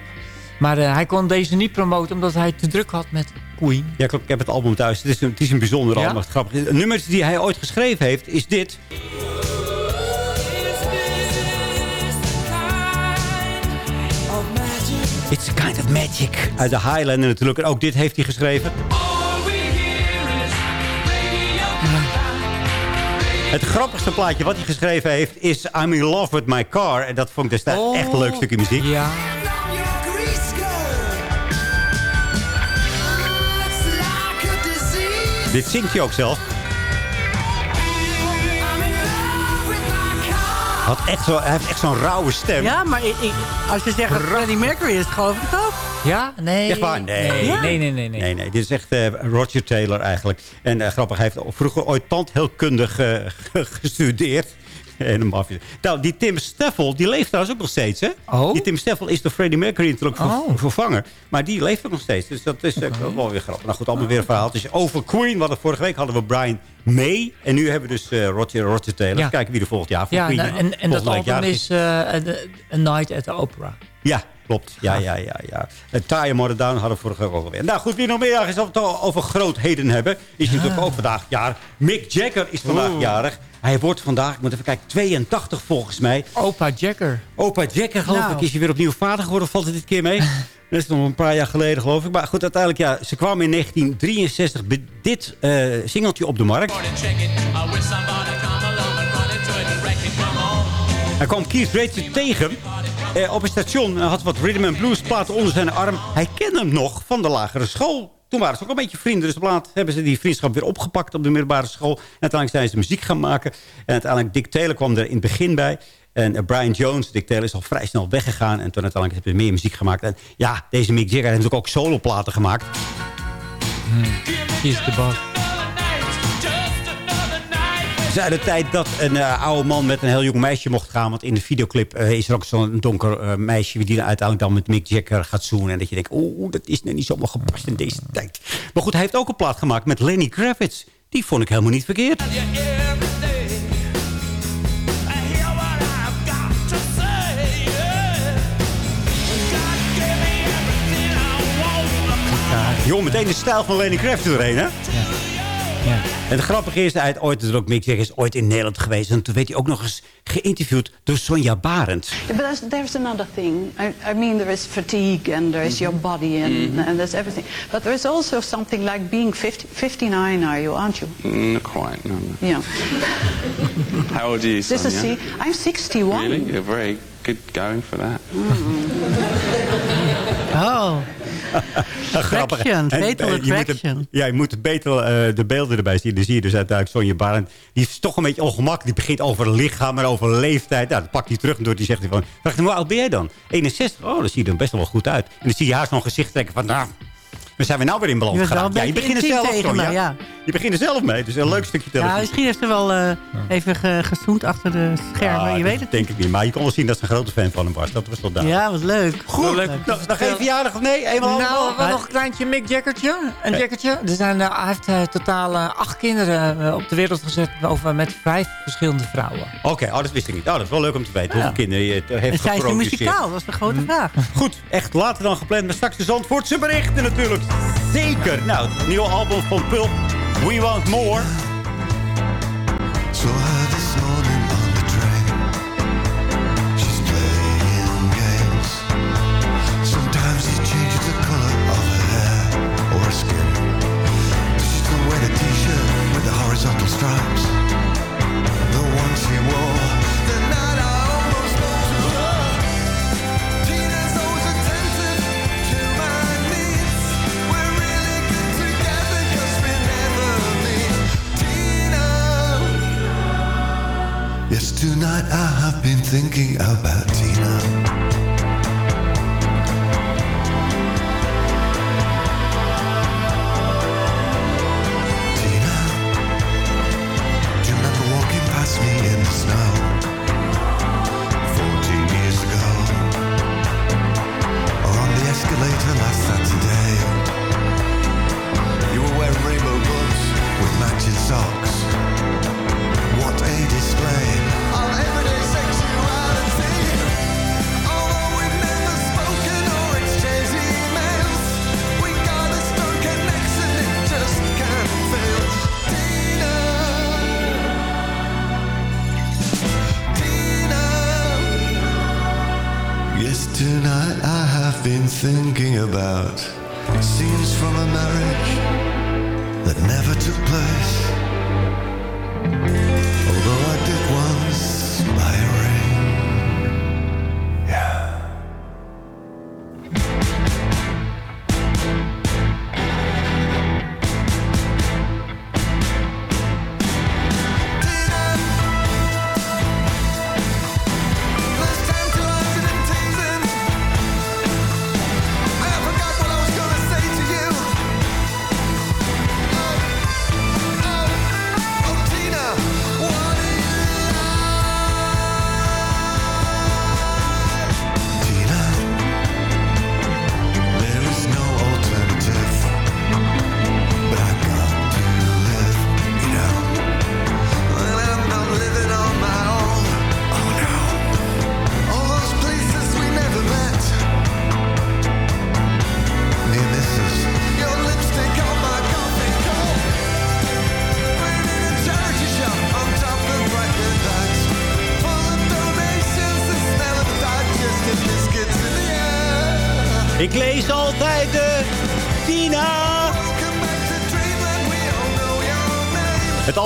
Maar eh, hij kon deze niet promoten omdat hij te druk had met Queen. Ja, klopt. Ik heb het album thuis. Het is een, het is een bijzonder Ja? album. Grappig. Een nummer die hij ooit geschreven heeft, is dit. It's a kind of magic. Uit de Highlander natuurlijk. En ook dit heeft hij geschreven. Het grappigste plaatje wat hij geschreven heeft is I'm in love with my car. En dat vond ik destijds echt een leuk stukje muziek. Ja. Dit zingt hij ook zelf. Had echt zo, hij heeft echt zo'n rauwe stem. Ja, maar ik, ik- als je zegt dat Freddie Mercury is, geloof ik het ook. Ja? Nee. Echt waar? Nee. Nee, Ja? nee, nee, nee. nee. Nee, nee, dit is echt eh, Roger Taylor eigenlijk. En eh, grappig, hij heeft vroeger ooit tandheelkundig eh, gestudeerd. Nou, die Tim Steffel, die leeft trouwens ook nog steeds, hè? Oh? Die Tim Steffel is door Freddie Mercury natuurlijk Oh. vervangen. Maar die leeft ook nog steeds. Dus dat is eh, wel weer grappig. Nou goed, allemaal weer een verhaal. Dus over Queen, wat vorige week hadden we Brian May. En nu hebben we dus eh, Roger, Roger Taylor. Ja. Kijken wie er volgend jaar voor Ja, Queen nou, en, en dat album is eh, A- Night at the Opera. Ja, klopt. Ja, ja, ja. ja. Het taaie Modern Down hadden we vorige week ook alweer. Nou goed, wie nog meer is, het over grootheden hebben... is natuurlijk ook vandaag jarig. Mick Jagger is vandaag Oeh. jarig. Hij wordt vandaag, ik moet even kijken, 82 volgens mij. Opa Jagger. Opa Jagger, geloof Nou. ik, is hij weer opnieuw vader geworden. Of valt het dit keer mee? Dat is nog een paar jaar geleden, geloof ik. Maar goed, uiteindelijk, ja, ze kwam in 1963 met dit eh, singeltje op de markt. Hij kwam Keith Richards tegen eh, op een station. Hij had wat rhythm and blues platen onder zijn arm. Hij kende hem nog van de lagere school. Toen waren ze ook een beetje vrienden. Dus laat hebben ze die vriendschap weer opgepakt op de middelbare school. En uiteindelijk zijn ze muziek gaan maken. En uiteindelijk Dick Taylor kwam er in het begin bij. En eh, Brian Jones, Dick Taylor, is al vrij snel weggegaan. En toen uiteindelijk hebben ze meer muziek gemaakt. En ja, deze Mick Jagger heeft ook soloplaten gemaakt. Hier is de bas. Is uit de tijd dat een eh, oude man met een heel jong meisje mocht gaan. Want in de videoclip eh, is er ook zo'n donker eh, meisje... die dan uiteindelijk dan met Mick Jagger gaat zoenen. En dat je denkt, oeh, dat is net niet zomaar gepast in deze tijd. Maar goed, hij heeft ook een plaat gemaakt met Lenny Kravitz. Die vond ik helemaal niet verkeerd. Joh, meteen de stijl van Lenny Kravitz doorheen, hè? Ja. En het grappige is, hij had ooit, er ook Mick Jagger is ooit in Nederland geweest. En toen werd hij ook nog eens geïnterviewd door Sonja Barend. Yeah, but there's, there's another thing. I, I mean, there is fatigue and there is your body and, and there's everything. But there is also something like being 50, 59 are you, aren't you? Not quite, no. no. Yeah. How old are you, This is see, I'm 61. Really? You're very good going for that. Oh. Grappig. En, fatal moet attraction. ja, je moet beter eh, de beelden erbij zien. Dan zie je dus uiteindelijk Sonja Barend. Die is toch een beetje ongemakkelijk. Die begint over lichaam en over leeftijd. Nou, dat pakt hij terug door. Die zegt hij van, vraagt hem, hoe oud ben jij dan? 61. Oh, dan zie je er best wel goed uit. En dan zie je haar zo'n gezicht trekken van, nou, waar zijn we nou weer in balans geraakt? Ja, je begint er zelf tegen mij, ja. Je begint er zelf mee. Dus een leuk stukje Ja, televisie. misschien heeft ze wel eh, even ge, gezoend achter de schermen. Ah, je dat weet het denk ik niet. Maar je kon wel zien dat ze een grote fan van hem was. Dat was wel duidelijk. Ja, wat leuk. Goed, leuk. nog, nog geen verjaardag of nee? Eenmaal Nou, nog een kleintje Mick Jaggertje. Een Jaggertje. Er zijn, eh, hij heeft eh, totaal acht kinderen op de wereld gezet over, met vijf verschillende vrouwen. Oké, oh, dat wist ik niet. Oh, dat is wel leuk om te weten. Hoeveel kinderen je heeft En zijn ze geproduceerd. muzikaal? Dat is de grote vraag. Goed, echt later dan gepland. Maar straks de Zandvoortse berichten natuurlijk. Zeker. Nou, het nieuwe album van Pulp. We Want More. Saw thinking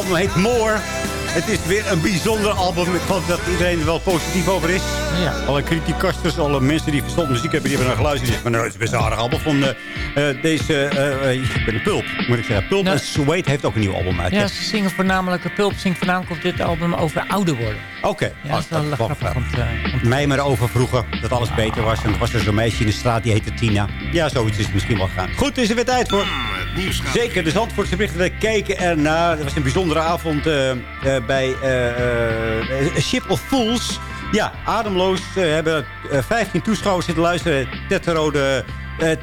album heet More. Het is weer een bijzonder album. Ik geloof dat iedereen er wel positief over is. Ja. Alle criticasters, alle mensen die verstand muziek hebben... die hebben naar geluisterd. Die zeggen, nou, het is best een aardig album van eh, eh, deze... eh, ik ben een Pulp, moet ik zeggen. Pulp en Suede heeft ook een nieuw album uit. Ja, ze zingen voornamelijk, Pulp zingt voornamelijk op dit album over ouder worden. Oké. Ja, dat is wel Oh, grappig. Mij maar over vroeger, dat alles beter was. En er was er zo'n meisje in de straat, die heette Tina. Ja, zoiets is misschien wel gegaan. Goed, is er weer tijd voor. Zeker, de Zandvoortse berichten. We kijken ernaar. Het was een bijzondere avond eh, eh, bij eh, Ship of Fools. Ja, ademloos. Ze hebben eh, 15 toeschouwers zitten luisteren. Tetrode... te-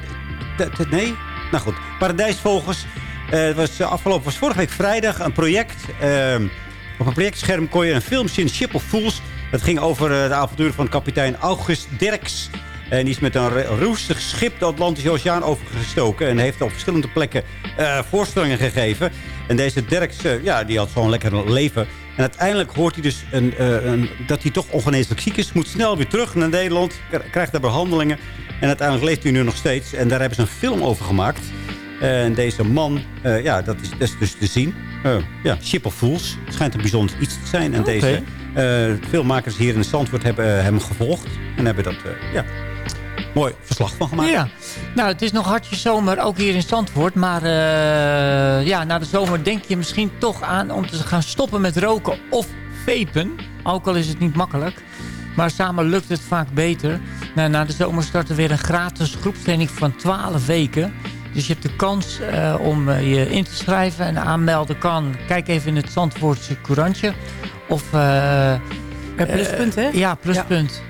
te- nee? Nou goed, Paradijsvogels. Het was afgelopen, vorige week vrijdag een project. op een projectscherm kon je een film zien, Ship of Fools. Dat ging over de avonturen van kapitein August Derks. En die is met een roestig schip de Atlantische Oceaan overgestoken. En heeft op verschillende plekken eh, voorstellingen gegeven. En deze Derks, eh, ja, die had zo'n lekker leven. En uiteindelijk hoort hij dus een, eh, een, dat hij toch ongeneeslijk ziek is. Moet snel weer terug naar Nederland. Krijgt daar behandelingen. En uiteindelijk leeft hij nu nog steeds. En daar hebben ze een film over gemaakt. En deze man, ja, dat is, dat is dus te zien. Eh, ja, Ship of Fools. Het schijnt een bijzonder iets te zijn. En deze filmmakers hier in Zandvoort hebben hem gevolgd. En hebben dat, ja, mooi verslag van gemaakt. Ja, nou het is nog hartje zomer, ook hier in Zandvoort. Maar eh, ja, na de zomer denk je misschien toch aan om te gaan stoppen met roken of vapen. Ook al is het niet makkelijk. Maar samen lukt het vaak beter. Nou, na de zomer start er weer een gratis groepstraining van 12 weken. Dus je hebt de kans eh, om eh, je in te schrijven en aanmelden kan. Kijk even in het Zandvoortse courantje. Of... eh, Bij Pluspunt, hè? ja, pluspunt.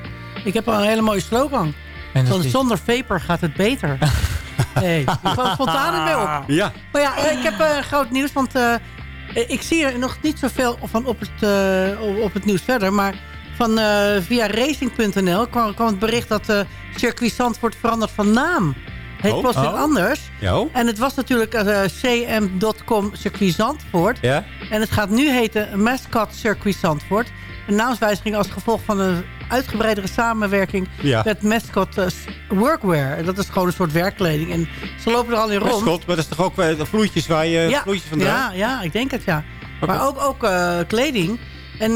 Ik heb al een hele mooie slogan. En zonder vapor gaat het beter. nee, ik kwam spontaan erbij op. Ja. Maar ja, eh, ik heb eh, groot nieuws, want eh, ik zie er nog niet zoveel van op het, op- het nieuws verder. Maar van, via racing.nl kwam, kwam het bericht dat eh Circuit Zandvoort verandert van naam. Heet Oh. plotseling Oh. anders. Jo. En het was natuurlijk cm.com Circuit Zandvoort. Ja? En het gaat nu heten Mascot Circuit Zandvoort. Een naamswijziging als gevolg van een uitgebreidere samenwerking Ja. met Mascot eh, Workwear. En dat is gewoon een soort werkkleding. En ze lopen er al in rond. Mascot, maar dat is toch ook de vloeitjes waar je vloeitjes van draagt? ja, ja, ik denk het, ja. Maar ook, ook eh, kleding. En eh,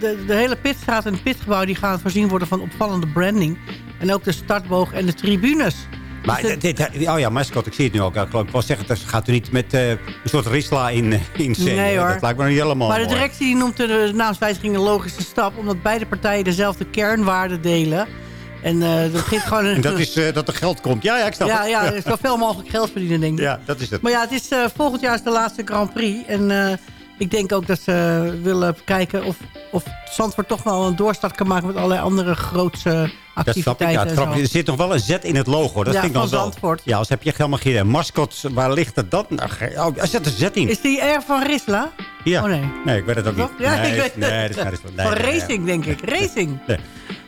de, de hele pitstraat en het pitgebouw die gaan voorzien worden van opvallende branding. En ook de startboog en de tribunes. Maar dit, oh ja, mascot, ik zie het nu ook. Ik wil zeggen, dat gaat u niet met eh, een soort risla in, eh, in scène. Nee, hoor. Dat lijkt me niet helemaal Maar de directie die noemt de naamswijziging een logische stap... omdat beide partijen dezelfde kernwaarden delen. En eh dat geeft gewoon een... En dat is eh, dat er geld komt. Ja, ja, ik snap ja, het. ja, zoveel mogelijk geld verdienen, denk ik. Ja, dat is het. Maar ja, het is, eh, volgend jaar is de laatste Grand Prix. En eh, ik denk ook dat ze willen kijken of, of Zandvoort toch wel een doorstart kan maken... met allerlei andere grootse Dat snap ik. activiteiten. Ja, er zit nog wel een Z in het logo. Dat Ja, vind ik dan van wel. Zandvoort. Ja, als heb je helemaal geen mascots. Waar ligt het dan? Nou, oh, er zit een Z in. Is die erg van Risla? Ja. Oh nee. Nee, ik weet het ook niet. Ja, nee, ik weet nee, het. dat is. Nee, van nee, nee. racing, denk ik. Racing.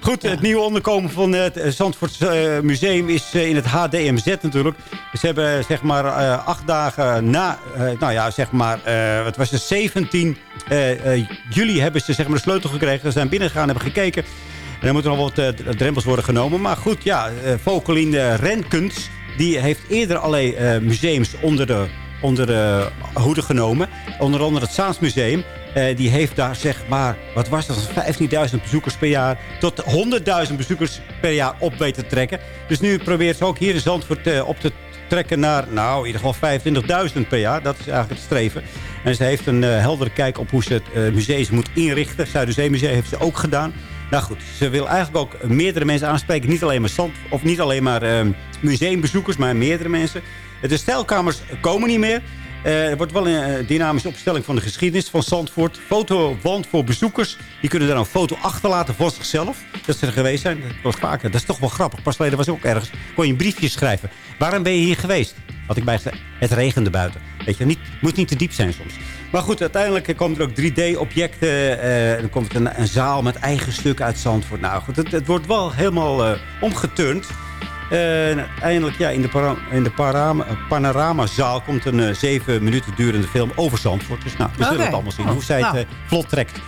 Goed, het nieuwe onderkomen van het eh, Zandvoorts eh, Museum is eh, in het HDMZ natuurlijk. Ze hebben zeg maar eh, acht dagen na, eh, nou ja, zeg maar, eh, wat was het, 17 eh, eh, juli hebben ze zeg maar de sleutel gekregen. Ze zijn binnengegaan, hebben gekeken. En er moeten nog wat eh, drempels worden genomen. Maar goed, ja, eh Vogelien Renkens, die heeft eerder allerlei eh, museums onder de, onder de hoede genomen. Onder andere het Zaansmuseum. Eh, die heeft daar zeg maar, wat was dat, 15.000 bezoekers per jaar... tot 100.000 bezoekers per jaar op weten te trekken. Dus nu probeert ze ook hier in Zandvoort eh, op te trekken naar, nou, in ieder geval 25.000 per jaar. Dat is eigenlijk het streven. En ze heeft een eh, heldere kijk op hoe ze het eh, museum moet inrichten. Zuiderzeemuseum heeft ze ook gedaan. Nou goed, ze wil eigenlijk ook meerdere mensen aanspreken. Niet alleen maar, zand, of niet alleen maar eh, museumbezoekers, maar meerdere mensen. De stijlkamers komen niet meer. Eh, er wordt wel een eh, dynamische opstelling van de geschiedenis van Zandvoort. Fotowand voor bezoekers. Die kunnen daar een foto achterlaten voor zichzelf. Dat ze er geweest zijn. Dat was vaker. Dat is toch wel grappig. Pas geleden was ook ergens. Kon je een briefje schrijven. Waarom ben je hier geweest? Had ik bij. Het regende buiten. Weet je, niet, moet niet te diep zijn soms. Maar goed, uiteindelijk komen er ook 3D-objecten. eh, dan komt er een, zaal met eigen stukken uit Zandvoort. Nou goed, het, het wordt wel helemaal eh, omgeturnd. En uiteindelijk ja, in de, para- in de parama- panoramazaal komt een eh, zeven minuten durende film over Zandvoort. Dus nou, we zullen het allemaal zien. Oh, hoe zij het nou. eh, vlot trekt.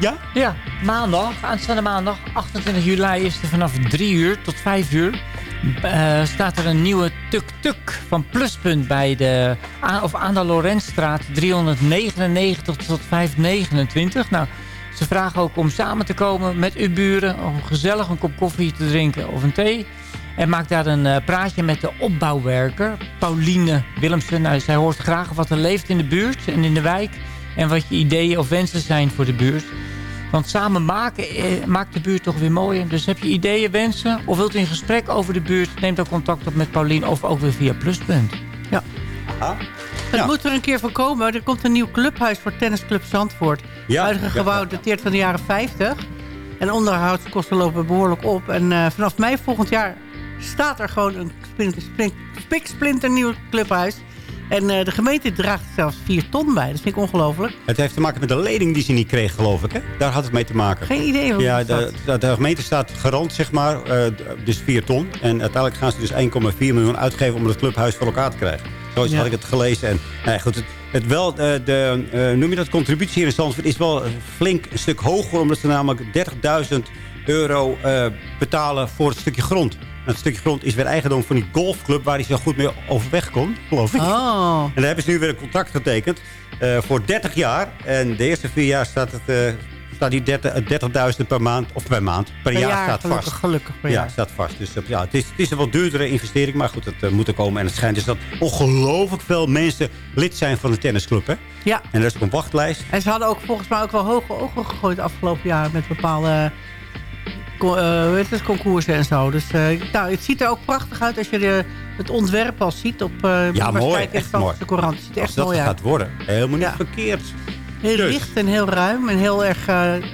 Ja? Ja, maandag, aanstaande maandag, 28 juli is er vanaf 3 uur tot 5 uur eh, staat er een nieuwe tuk-tuk van Pluspunt bij de aan, of aan de Lorenzstraat 399 tot 529. Nou, ze vragen ook om samen te komen met uw buren om gezellig een kop koffie te drinken of een thee. En maak daar een eh, praatje met de opbouwwerker, Pauline Willemsen. Nou, zij hoort graag wat er leeft in de buurt en in de wijk. En wat je ideeën of wensen zijn voor de buurt. Want samen maken eh, maakt de buurt toch weer mooier. Dus heb je ideeën, wensen of wilt u in gesprek over de buurt... neem dan contact op met Pauline of ook weer via Pluspunt. Ja. Het moet er een keer van komen. Er komt een nieuw clubhuis voor Tennisclub Zandvoort. Ja, Het huidige gebouw ja. dateert van de jaren 50. En onderhoudskosten lopen behoorlijk op. En eh, vanaf mei volgend jaar staat er gewoon een splinter, splinter, spiksplinternieuw clubhuis. En eh, de gemeente draagt zelfs 4 ton bij. Dat vind ik ongelooflijk. Het heeft te maken met de lening die ze niet kreeg, geloof ik. Hè? Daar had het mee te maken. Geen idee hoe Ja, dat de, de, de gemeente staat garant, zeg maar. eh, dus 4 ton. En uiteindelijk gaan ze dus 1,4 miljoen uitgeven... om het clubhuis voor elkaar te krijgen. Zo Ja. had ik het gelezen. En nou ja, goed, het, het wel, eh, de, noem je dat, contributie hier in Zandvoort... is wel flink een stuk hoger... omdat ze namelijk 30.000 euro betalen voor het stukje grond. Het stukje grond is weer eigendom van die golfclub... waar hij zo goed mee overweg kon, geloof ik. Oh. En daar hebben ze nu weer een contract getekend eh, voor 30 jaar. En de eerste vier jaar staat, het, eh, staat die 30 eh, 30.000 per maand, of per maand, per, Per jaar, jaar, staat gelukkig, vast. gelukkig per ja, jaar. staat vast. Dus ja, het is, het is een wat duurdere investering, maar goed, het moet er komen. En het schijnt dus dat ongelooflijk veel mensen lid zijn van de tennisclub. Hè? Ja. En er is ook een wachtlijst. En ze hadden ook volgens mij ook wel hoge ogen gegooid afgelopen jaren met bepaalde het, concoursen en zo. Dus eh, nou, het ziet er ook prachtig uit als je de, het ontwerp al ziet op moet Ja, mooi, in echt de mooi. Courant. Het ziet er Als echt dat mooi uit. gaat worden, helemaal niet verkeerd. Heel Dus. licht en heel ruim en heel erg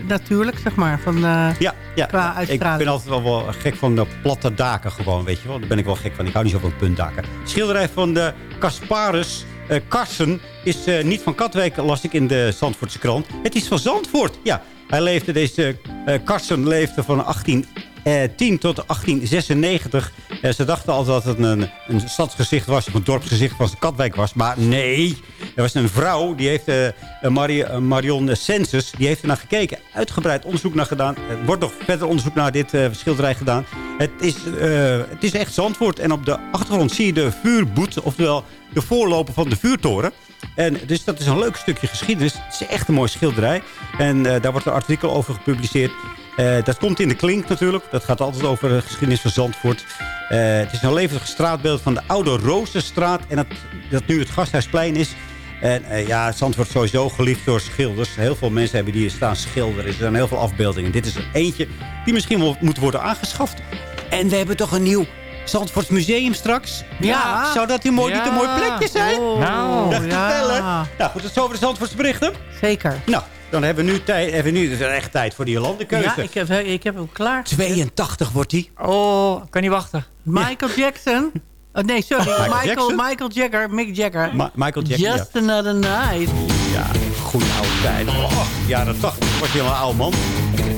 natuurlijk, zeg maar. Van, Ja, ja. Qua ik uitstraling. ben altijd wel, wel gek van de platte daken gewoon, weet je wel. Daar ben ik wel gek van. Ik hou niet zo van puntdaken. Schilderij van de Casparus Karsen is niet van Katwijk, las ik in de Zandvoortse krant. Het is van Zandvoort, ja. Hij leefde, deze eh Karsen leefde van 1810 tot 1896. Eh, ze dachten altijd dat het een, een stadsgezicht was, een dorpsgezicht was, Katwijk was. Maar nee, er was een vrouw, die heeft, eh, eh, Marie, eh, Marion Census, die heeft er naar gekeken. Uitgebreid onderzoek naar gedaan. Er wordt nog verder onderzoek naar dit eh, schilderij gedaan. Het is, eh, het is echt Zandvoort. En op de achtergrond zie je de vuurboet, oftewel de voorloper van de vuurtoren. En dus dat is een leuk stukje geschiedenis. Het is echt een mooi schilderij. En eh, daar wordt een artikel over gepubliceerd. Eh, dat komt in de klink natuurlijk. Dat gaat altijd over de geschiedenis van Zandvoort. Eh, het is een levendig straatbeeld van de oude Rozenstraat. En dat, dat nu het Gasthuisplein is. En ja, Zandvoort is sowieso geliefd door schilders. Heel veel mensen hebben die hier staan schilderen. Er zijn heel veel afbeeldingen. Dit is er eentje die misschien moet worden aangeschaft. En we hebben toch een nieuw Zandvoorts museum straks. Ja. Zou dat hier mooi, niet een mooi plekje zijn? Oh, nou, dacht ik ja. hè? Nou, goed, dat is over de Zandvoortse berichten. Zeker. Nou, dan hebben we nu tijd. Hebben we nu dus echt tijd voor die landenkeuze. Ja, ik heb, ik heb hem klaar. 82 wordt hij. Oh, kan niet wachten. Michael Jackson. Oh, nee, sorry. Michael Michael, Jackson? Michael Jagger. Mick Jagger. Ma- Michael Jackson, Just another night. Ja, goede oude tijd. Oh, jaren 80 was je al een oude man.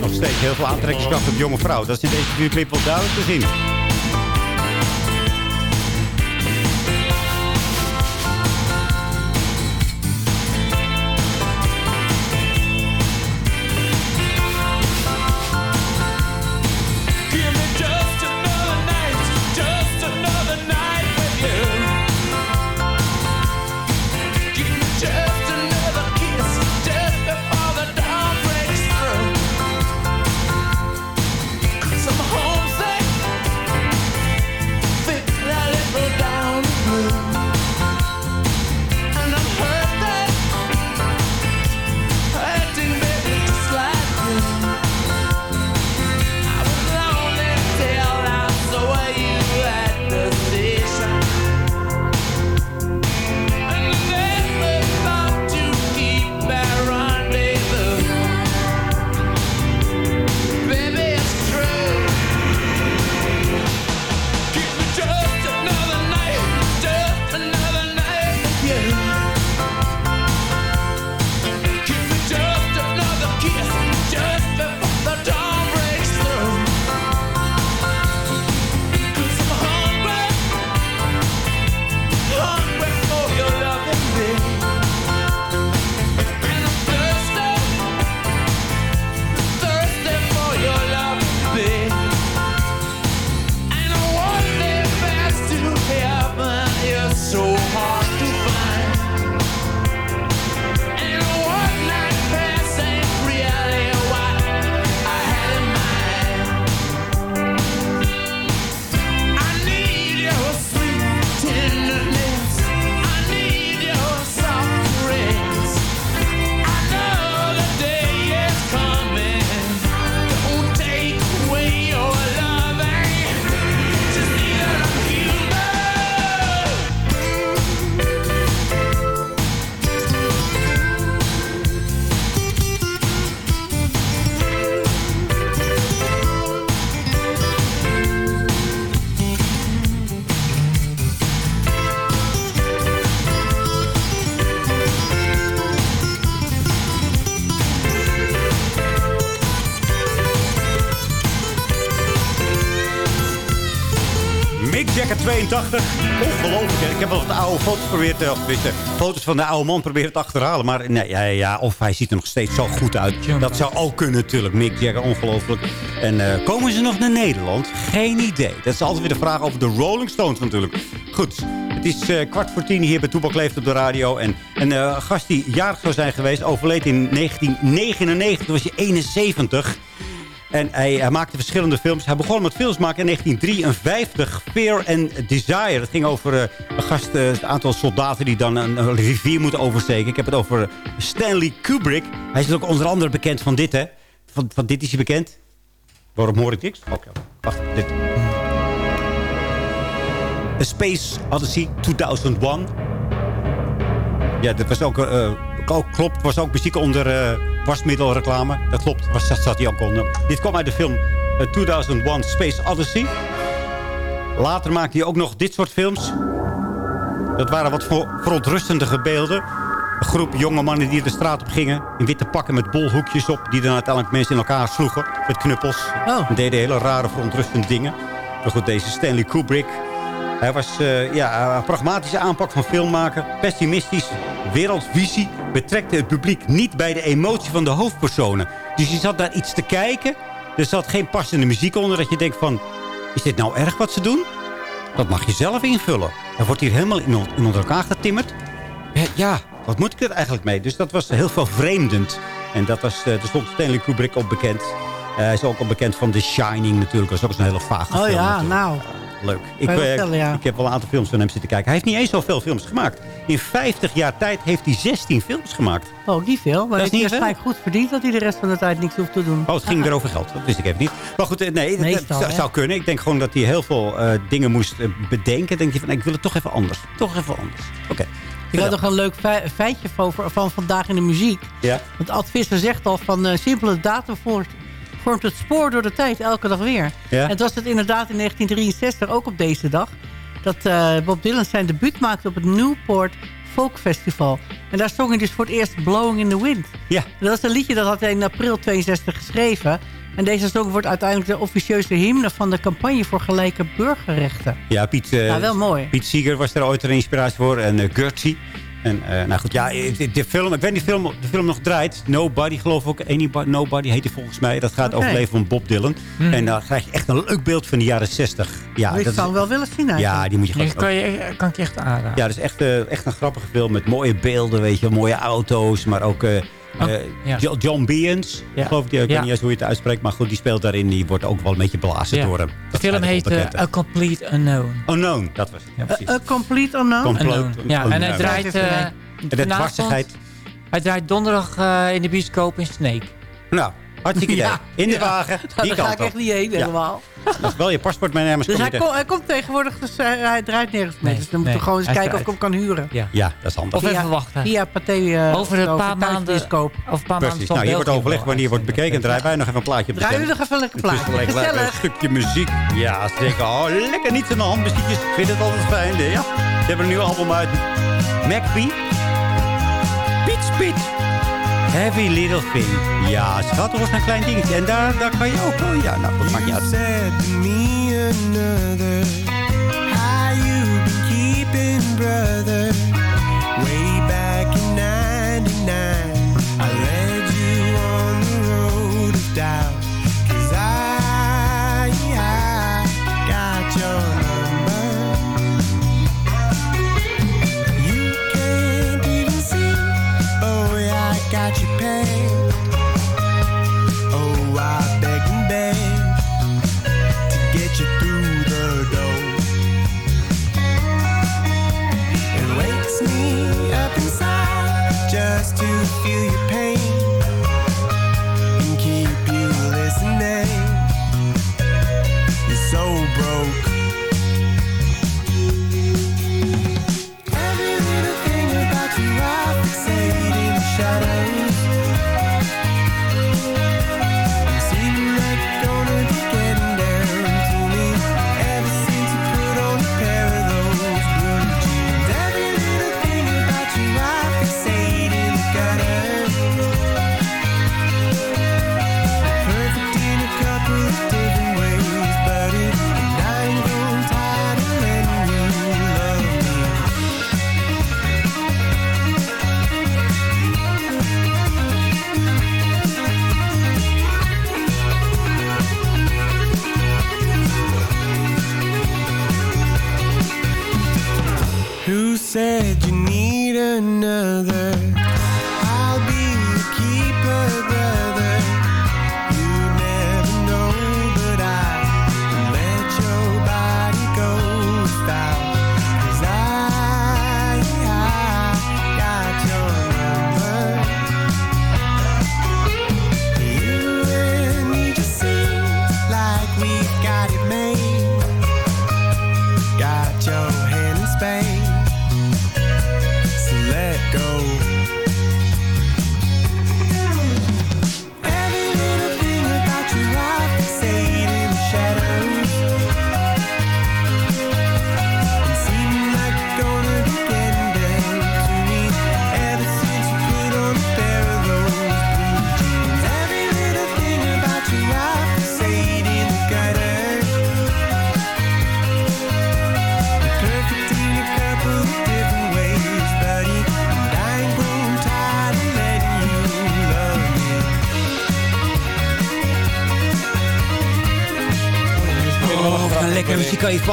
Nog steeds heel veel aantrekkingskracht op jonge vrouw. Dat is in deze videoclip wel duidelijk te zien. Lekker 82. Ongelooflijk. hè. Ik heb wel wat oude foto's geprobeerd, eh, of foto's van de oude man proberen te achterhalen. Maar nee, ja, ja, of hij ziet er nog steeds zo goed uit. Dat zou ook kunnen natuurlijk. Mick Jagger, ongelooflijk. En eh, komen ze nog naar Nederland? Geen idee. Dat is altijd weer de vraag over de Rolling Stones natuurlijk. Goed, het is eh, kwart voor tien hier bij Toebak Leeft op de radio. En een gast die jarig zou zijn geweest, overleed in 1999. Toen was hij 71. En hij, maakte verschillende films. Hij begon met films maken in 1953. Fear and Desire. Dat ging over eh, een gast, eh, het aantal soldaten die dan een, rivier moeten oversteken. Ik heb het over Stanley Kubrick. Hij is ook onder andere bekend van dit, hè. Van, van dit is hij bekend. Waarom hoor ik niks? Oké, wacht. Dit. A Space Odyssey 2001. Ja, dat was ook... ook klopt, was ook muziek onder wasmiddelreclame. Dat klopt, was, dat zat hij ook onder. Dit kwam uit de film eh, 2001 Space Odyssey. Later maakte hij ook nog dit soort films. Dat waren wat ver- verontrustende beelden. Een groep jonge mannen die de straat op gingen. In witte pakken met bolhoekjes op. Die dan uiteindelijk mensen in elkaar sloegen. Met knuppels. En deden hele rare verontrustende dingen. Maar goed, deze Stanley Kubrick. Hij was eh, ja, een pragmatische aanpak van filmmaken. Pessimistisch. Wereldvisie. Betrekte het publiek niet bij de emotie van de hoofdpersonen. Dus je zat daar iets te kijken. Er zat geen passende muziek onder. Dat je denkt van... Is dit nou erg wat ze doen? Dat mag je zelf invullen. Er wordt hier helemaal in, on- in onder elkaar getimmerd. Ja, ja, wat moet ik er eigenlijk mee? Dus dat was heel veel vreemdend. En dat was, eh, er stond Stanley Kubrick op bekend. Hij is ook al bekend van The Shining natuurlijk. Dat is ook zo'n hele vage Oh film. ja, natuurlijk. nou. Leuk. Ik, eh, vertellen, ja. ik heb wel een aantal films van hem zitten kijken. Hij heeft niet eens zoveel films gemaakt. In 50 jaar tijd heeft hij 16 films gemaakt. Oh, niet veel. Maar Dat is niet waarschijnlijk goed verdiend dat hij de rest van de tijd niks hoeft te doen. Oh, het ging weer over geld. Dat wist ik even niet. Maar goed, eh, nee, dat- Meestal, dat zou, kunnen. Ik denk gewoon dat hij heel veel eh, dingen moest bedenken. denk je van, ik wil het toch even anders. Toch even anders. Oké. Ik had nog een leuk fei- feitje van, van vandaag in de muziek. Ja. Want Ad Visser zegt al van eh, simpele data vormt, het spoor door de tijd elke dag weer. Ja. En het was het inderdaad in 1963 ook op deze dag. Dat eh, Bob Dylan zijn debuut maakte op het Newport Folk Festival. En daar zong hij dus voor het eerst Blowing in the Wind. Ja. Dat was een liedje dat had hij in april 62 geschreven. En deze song wordt uiteindelijk de officieuze hymne van de campagne voor gelijke burgerrechten. Ja, Piet, Ja, wel mooi. Piet Seeger was er ooit een inspiratie voor. En uh. En eh, nou goed, ja, de, de film, ik weet niet of film, de film nog draait. Nobody, geloof ik ook. Anybody, Nobody heet hij volgens mij. Dat gaat over het leven van Bob Dylan. Hmm. En dan krijg je echt een leuk beeld van de jaren 60. Ja, ik dat zou hem wel willen zien eigenlijk. Ja, die moet je Die gewoon... kan, je, kan ik je echt aanraden. Ja, dat is echt, eh, echt een grappige film met mooie beelden, weet je. Mooie auto's, maar ook... eh, Oh, eh, ja. Jo- John Beans, Ja. geloof ik, ik weet Ja. niet eens hoe je het uitspreekt, maar goed, die speelt daarin. Die wordt ook wel een beetje blazen Ja. door hem. De film heet eh, A Complete Unknown. Unknown, dat was het. Ja, precies. A Complete Unknown? Complete Unknown. Ja, en hij draait... Eh. En de dwarsigheid. Hij draait donderdag eh, in de bioscoop in Snake. Nou, hartstikke idee. Ja. In de Ja. wagen, Nou, die daar ga ik echt niet heen helemaal. Dat is wel je paspoort meenemen. Dus hij, kom- hij komt tegenwoordig, dus hij, hij draait nergens mee. Nee, dus dan moeten we gewoon eens kijken of ik hem kan huren. Ja. Ja, dat is handig. Of even wachten. Via Pathé eh, Over een of paar maanden... een paar maanden Nou, hier wordt overlegd wanneer wordt bekeken. En draaien wij nog even een plaatje op de Draaien we nog even een lekker plaatje. lekker een Gezellig. stukje muziek. Ja, zeker. Oh, lekker niets aan de hand. Muziekjes. Ik vind het altijd fijn. hè, Ja. Ze hebben een nieuw album uit. MacBee. Piet Piet. Heavy Little Thing. Ja, schat, was een klein dingetje. En daar, daar kan je ook wel... Ja, nou, dat maakt niet uit. me another how you been keeping brother said you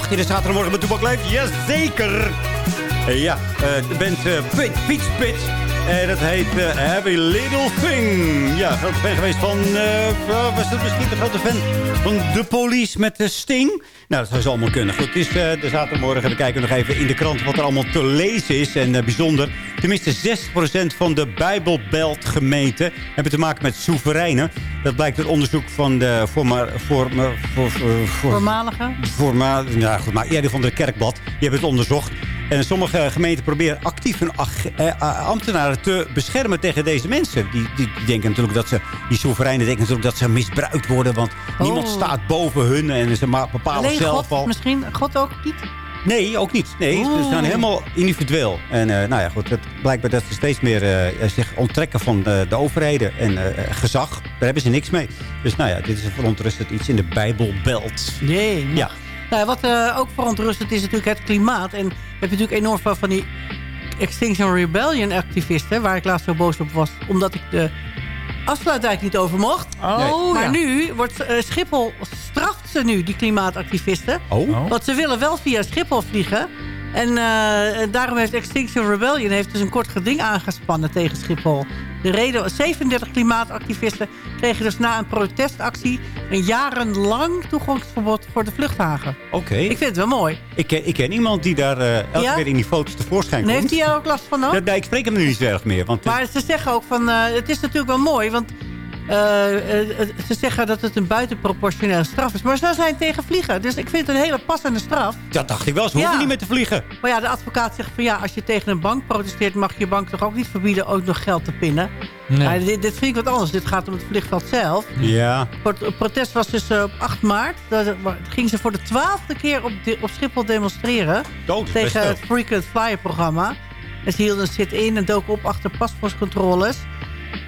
8 in de morgen met Toepak Leef. Jazeker! Eh, ja, eh, je bent Pit, Piet en dat heet eh, Heavy Little Thing. Ja, grote fan geweest van... eh, was dat misschien de grote fan van The Police met de Sting? Nou, dat zou ze allemaal kunnen. Goed, het is eh, de zaterdagmorgen. We kijken nog even in de krant wat er allemaal te lezen is. En eh, bijzonder, tenminste 60% van de Bijbelbelt gemeenten... hebben te maken met soevereinen. Dat blijkt uit onderzoek van de forma, forma, voor, voor, voor, Voormalige? Forma, ja, goed, maar eerder van de kerkblad. Die hebben het onderzocht. En sommige gemeenten proberen actief hun eh, eh, ambtenaren te beschermen tegen deze mensen. Die, die denken natuurlijk dat ze, die soevereinen denken natuurlijk dat ze misbruikt worden. Want niemand Oh. staat boven hun en ze bepalen Alleen zelf God al. misschien? God ook niet? Nee, ook niet. Nee, ze zijn helemaal individueel. En eh, nou ja, goed, het blijkbaar dat ze steeds meer zich onttrekken van de, de overheden en gezag. Daar hebben ze niks mee. Dus nou ja, dit is een verontrustend iets in de Bijbelbelt. Nee. Ja. Nou, wat eh, ook verontrustend is natuurlijk het klimaat. En je hebt natuurlijk enorm veel van die Extinction Rebellion activisten... waar ik laatst zo boos op was, omdat ik de afsluitdijk niet over mocht. Oh, maar ja. nu wordt eh, Schiphol straft ze nu, die klimaatactivisten. Oh. Want ze willen wel via Schiphol vliegen. En eh, en daarom heeft Extinction Rebellion heeft dus een kort geding aangespannen tegen Schiphol. De reden, 37 klimaatactivisten kregen dus na een protestactie... een jarenlang toegangsverbod voor de vluchthaven. Oké. Ik vind het wel mooi. Ik ken, ik ken iemand die daar eh, elke Ja? keer in die foto's tevoorschijn komt. heeft hij er ook last van ook? Ja, nee, ik spreek hem nu niet zo erg meer. Want, eh, Maar ze zeggen ook van, eh, het is natuurlijk wel mooi, want eh, eh, ze zeggen dat het een buitenproportionele straf is. Maar ze zijn tegen vliegen, dus ik vind het een hele passende straf. dat dacht ik wel. Ze hoeven Ja. niet meer te vliegen. Maar ja, de advocaat zegt van ja, als je tegen een bank protesteert... mag je bank toch ook niet verbieden ook nog geld te pinnen? Nee. Dit, dit vind ik wat anders. Dit gaat om het vliegveld zelf. Ja. Het protest was dus eh, op 8 maart. Daar gingen ze voor de twaalfde keer op, de- op Schiphol demonstreren. Dood, tegen het Frequent Flyer programma. En ze hielden een sit-in en doken op achter paspoortcontroles.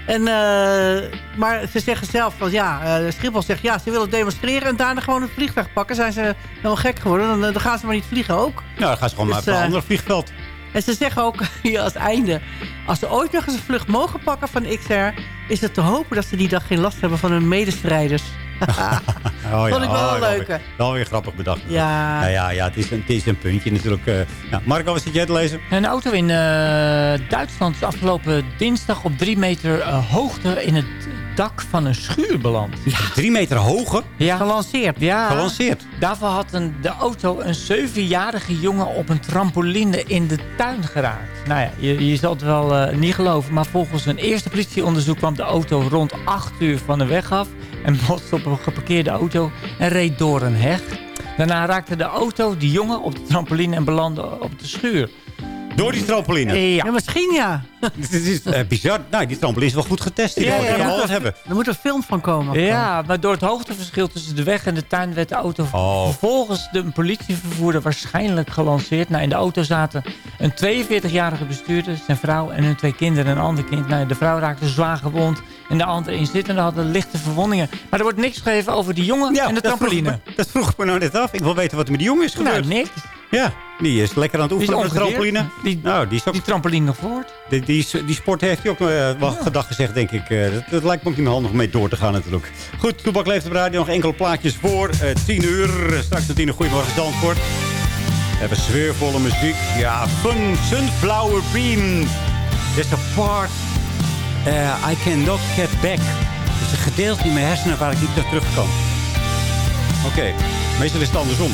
En, eh, maar ze zeggen zelf van ja, eh, Schiphol zegt ja, ze willen demonstreren en daarna gewoon het vliegtuig pakken. Zijn ze helemaal gek geworden, dan, dan gaan ze maar niet vliegen ook. Nou, dan gaan ze gewoon Dus, maar naar een eh, ander vliegveld. En ze zeggen ook hier als einde... als ze ooit nog eens een vlucht mogen pakken van XR... is het te hopen dat ze die dag geen last hebben van hun medestrijders. Oh, Vond ik wel oh, een weer- leuke. Wel weer grappig bedacht. Ja. Nou ja, ja het, is een, het is een puntje natuurlijk. eh. nou, Marco, wat zit jij te lezen? Een auto in eh, Duitsland is afgelopen dinsdag op drie meter eh, hoogte in het dak van een schuur beland. Drie meter hoger? Ja. Gelanceerd. Ja. Gelanceerd. Daarvoor had een, de auto een zevenjarige jongen op een trampoline in de tuin geraakt. Nou ja, je, je zal het wel niet geloven, maar volgens een eerste politieonderzoek kwam de auto rond 8 uur van de weg af en botste op een geparkeerde auto en reed door een heg. Daarna raakte de auto de jongen op de trampoline en belandde op de schuur. Door die trampoline? Ja. Ja, misschien ja. Dit is eh, bizar. Nou, die trampoline is wel goed getest. Die Ja, hebben. Er moet een film van komen. Ja, maar door het hoogteverschil tussen de weg en de tuin werd de auto Oh. vervolgens de politievervoerder waarschijnlijk gelanceerd. Nou, in de auto zaten een 42-jarige bestuurder, zijn vrouw en hun twee kinderen en een ander kind. Nou, de vrouw raakte zwaar gewond en de andere inzittenden hadden lichte verwondingen. Maar er wordt niks gegeven over die jongen en de dat vroeg, trampoline. me, dat vroeg ik me nou net af. Ik wil weten wat er met die jongen is gebeurd. Nou, niks. Ja, die is lekker aan het oefenen met de trampoline. Die, Nou, die, is ook, die trampoline nog voort. die, die, die sport heeft hij ook eh, wel gedag gezegd, denk ik. Eh, dat, dat lijkt me ook niet meer handig om mee door te gaan natuurlijk. Goed, Toebak leeft op radio. Nog enkele plaatjes voor. eh 10 uur. Straks om 10 uur. Goedemorgen Zandvoort. Even sfeervolle muziek. Ja, Fun Sunflower Beam. There's a part uh, I cannot get back. Het is een gedeelte in mijn hersenen waar ik niet naar terug kan. Oké, meestal is het andersom.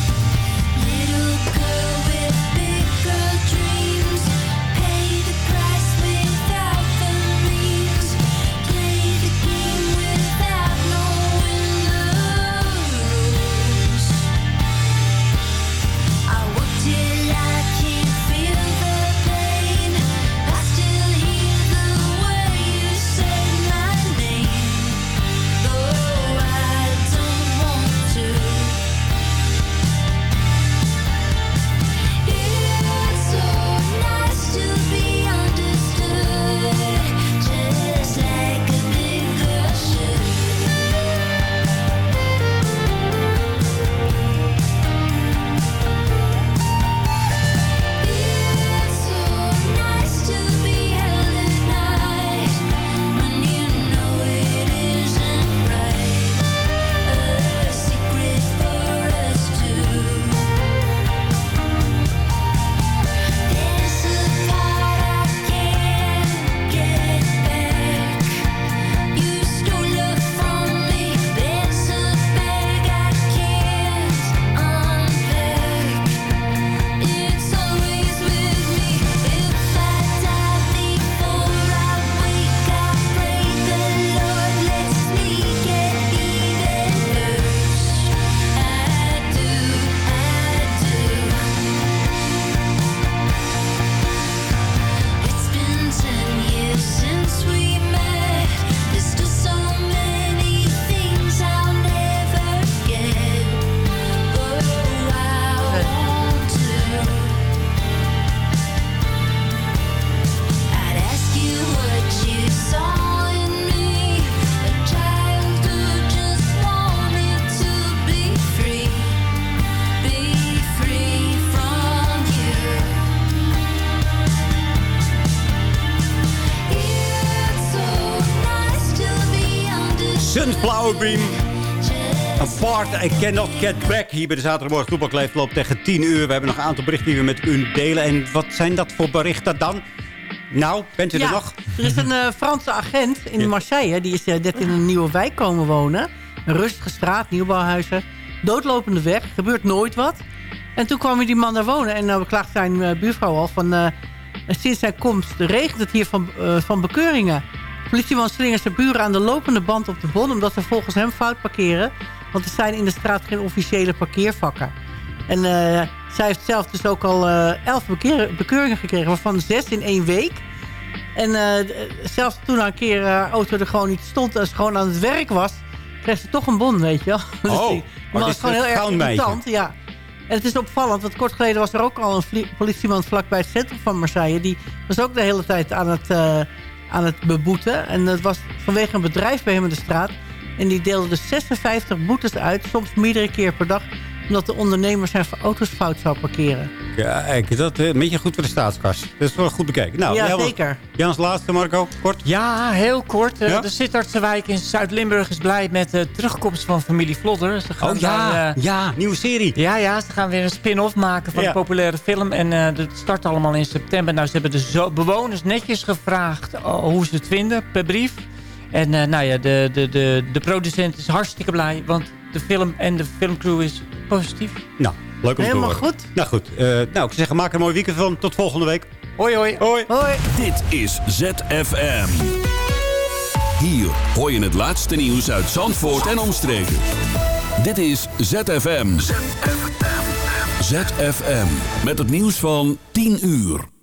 Sunflower Beam. Een part I cannot get back. Hier bij de zaterdagmorgen voetbalkleef loopt tegen 10 uur. We hebben nog een aantal berichten die we met u delen. En wat zijn dat voor berichten dan? Nou, bent u Ja, er nog? Er is een eh, Franse agent in Marseille. Die is eh, net in een nieuwe wijk komen wonen. Een rustige straat, nieuwbouwhuizen. Doodlopende weg, gebeurt nooit wat. En toen kwam die man daar wonen. En dan beklaagt zijn eh, buurvrouw al van... eh, sinds zijn komst regent het hier van, eh, van bekeuringen. Politieman slingert zijn buren aan de lopende band op de bon... omdat ze volgens hem fout parkeren. Want er zijn in de straat geen officiële parkeervakken. En eh, zij heeft zelf dus ook al eh, elf bekeuringen gekregen... waarvan zes in één week. En eh, zelfs toen een keer haar auto er gewoon niet stond... en ze gewoon aan het werk was... kreeg ze toch een bon, weet je wel. Dus Oh, die maar is gewoon heel erg irritant. Ja. En het is opvallend, want kort geleden was er ook al een politieman... vlakbij het centrum van Marseille. Die was ook de hele tijd aan het, aan het beboeten. En dat was vanwege een bedrijf bij hem in de straat. En die deelde dus 56 boetes uit, soms meerdere keer per dag... omdat de ondernemer zijn auto's fout zou parkeren. Kijk, dat is een beetje goed voor de staatskas. Dat is wel goed bekeken. Nou, Ja, zeker. Jans laatste, Marco. Kort. Ja, heel kort. Eh, Ja? De Sittardse in Zuid-Limburg is blij met de terugkomst van familie Vlodder. Ze gaan Oh ja, eh, ja, nieuwe serie. Ja, ja, ze gaan weer een spin-off maken van Ja. de populaire film. En eh dat start allemaal in september. Nou, ze hebben de zo- bewoners netjes gevraagd hoe ze het vinden per brief. En eh, nou ja, de, de, de, de producent is hartstikke blij. Want de film en de filmcrew is positief. Nou, leuk om Helemaal te horen. goed. Nou goed, eh, nou, ik zou zeggen, maak er een mooi weekend van. Tot volgende week. Hoi, hoi. Hoi. Hoi. Dit is ZFM. Hier hoor je het laatste nieuws uit Zandvoort en omstreken. Dit is ZFM. ZFM. Met het nieuws van 10 uur.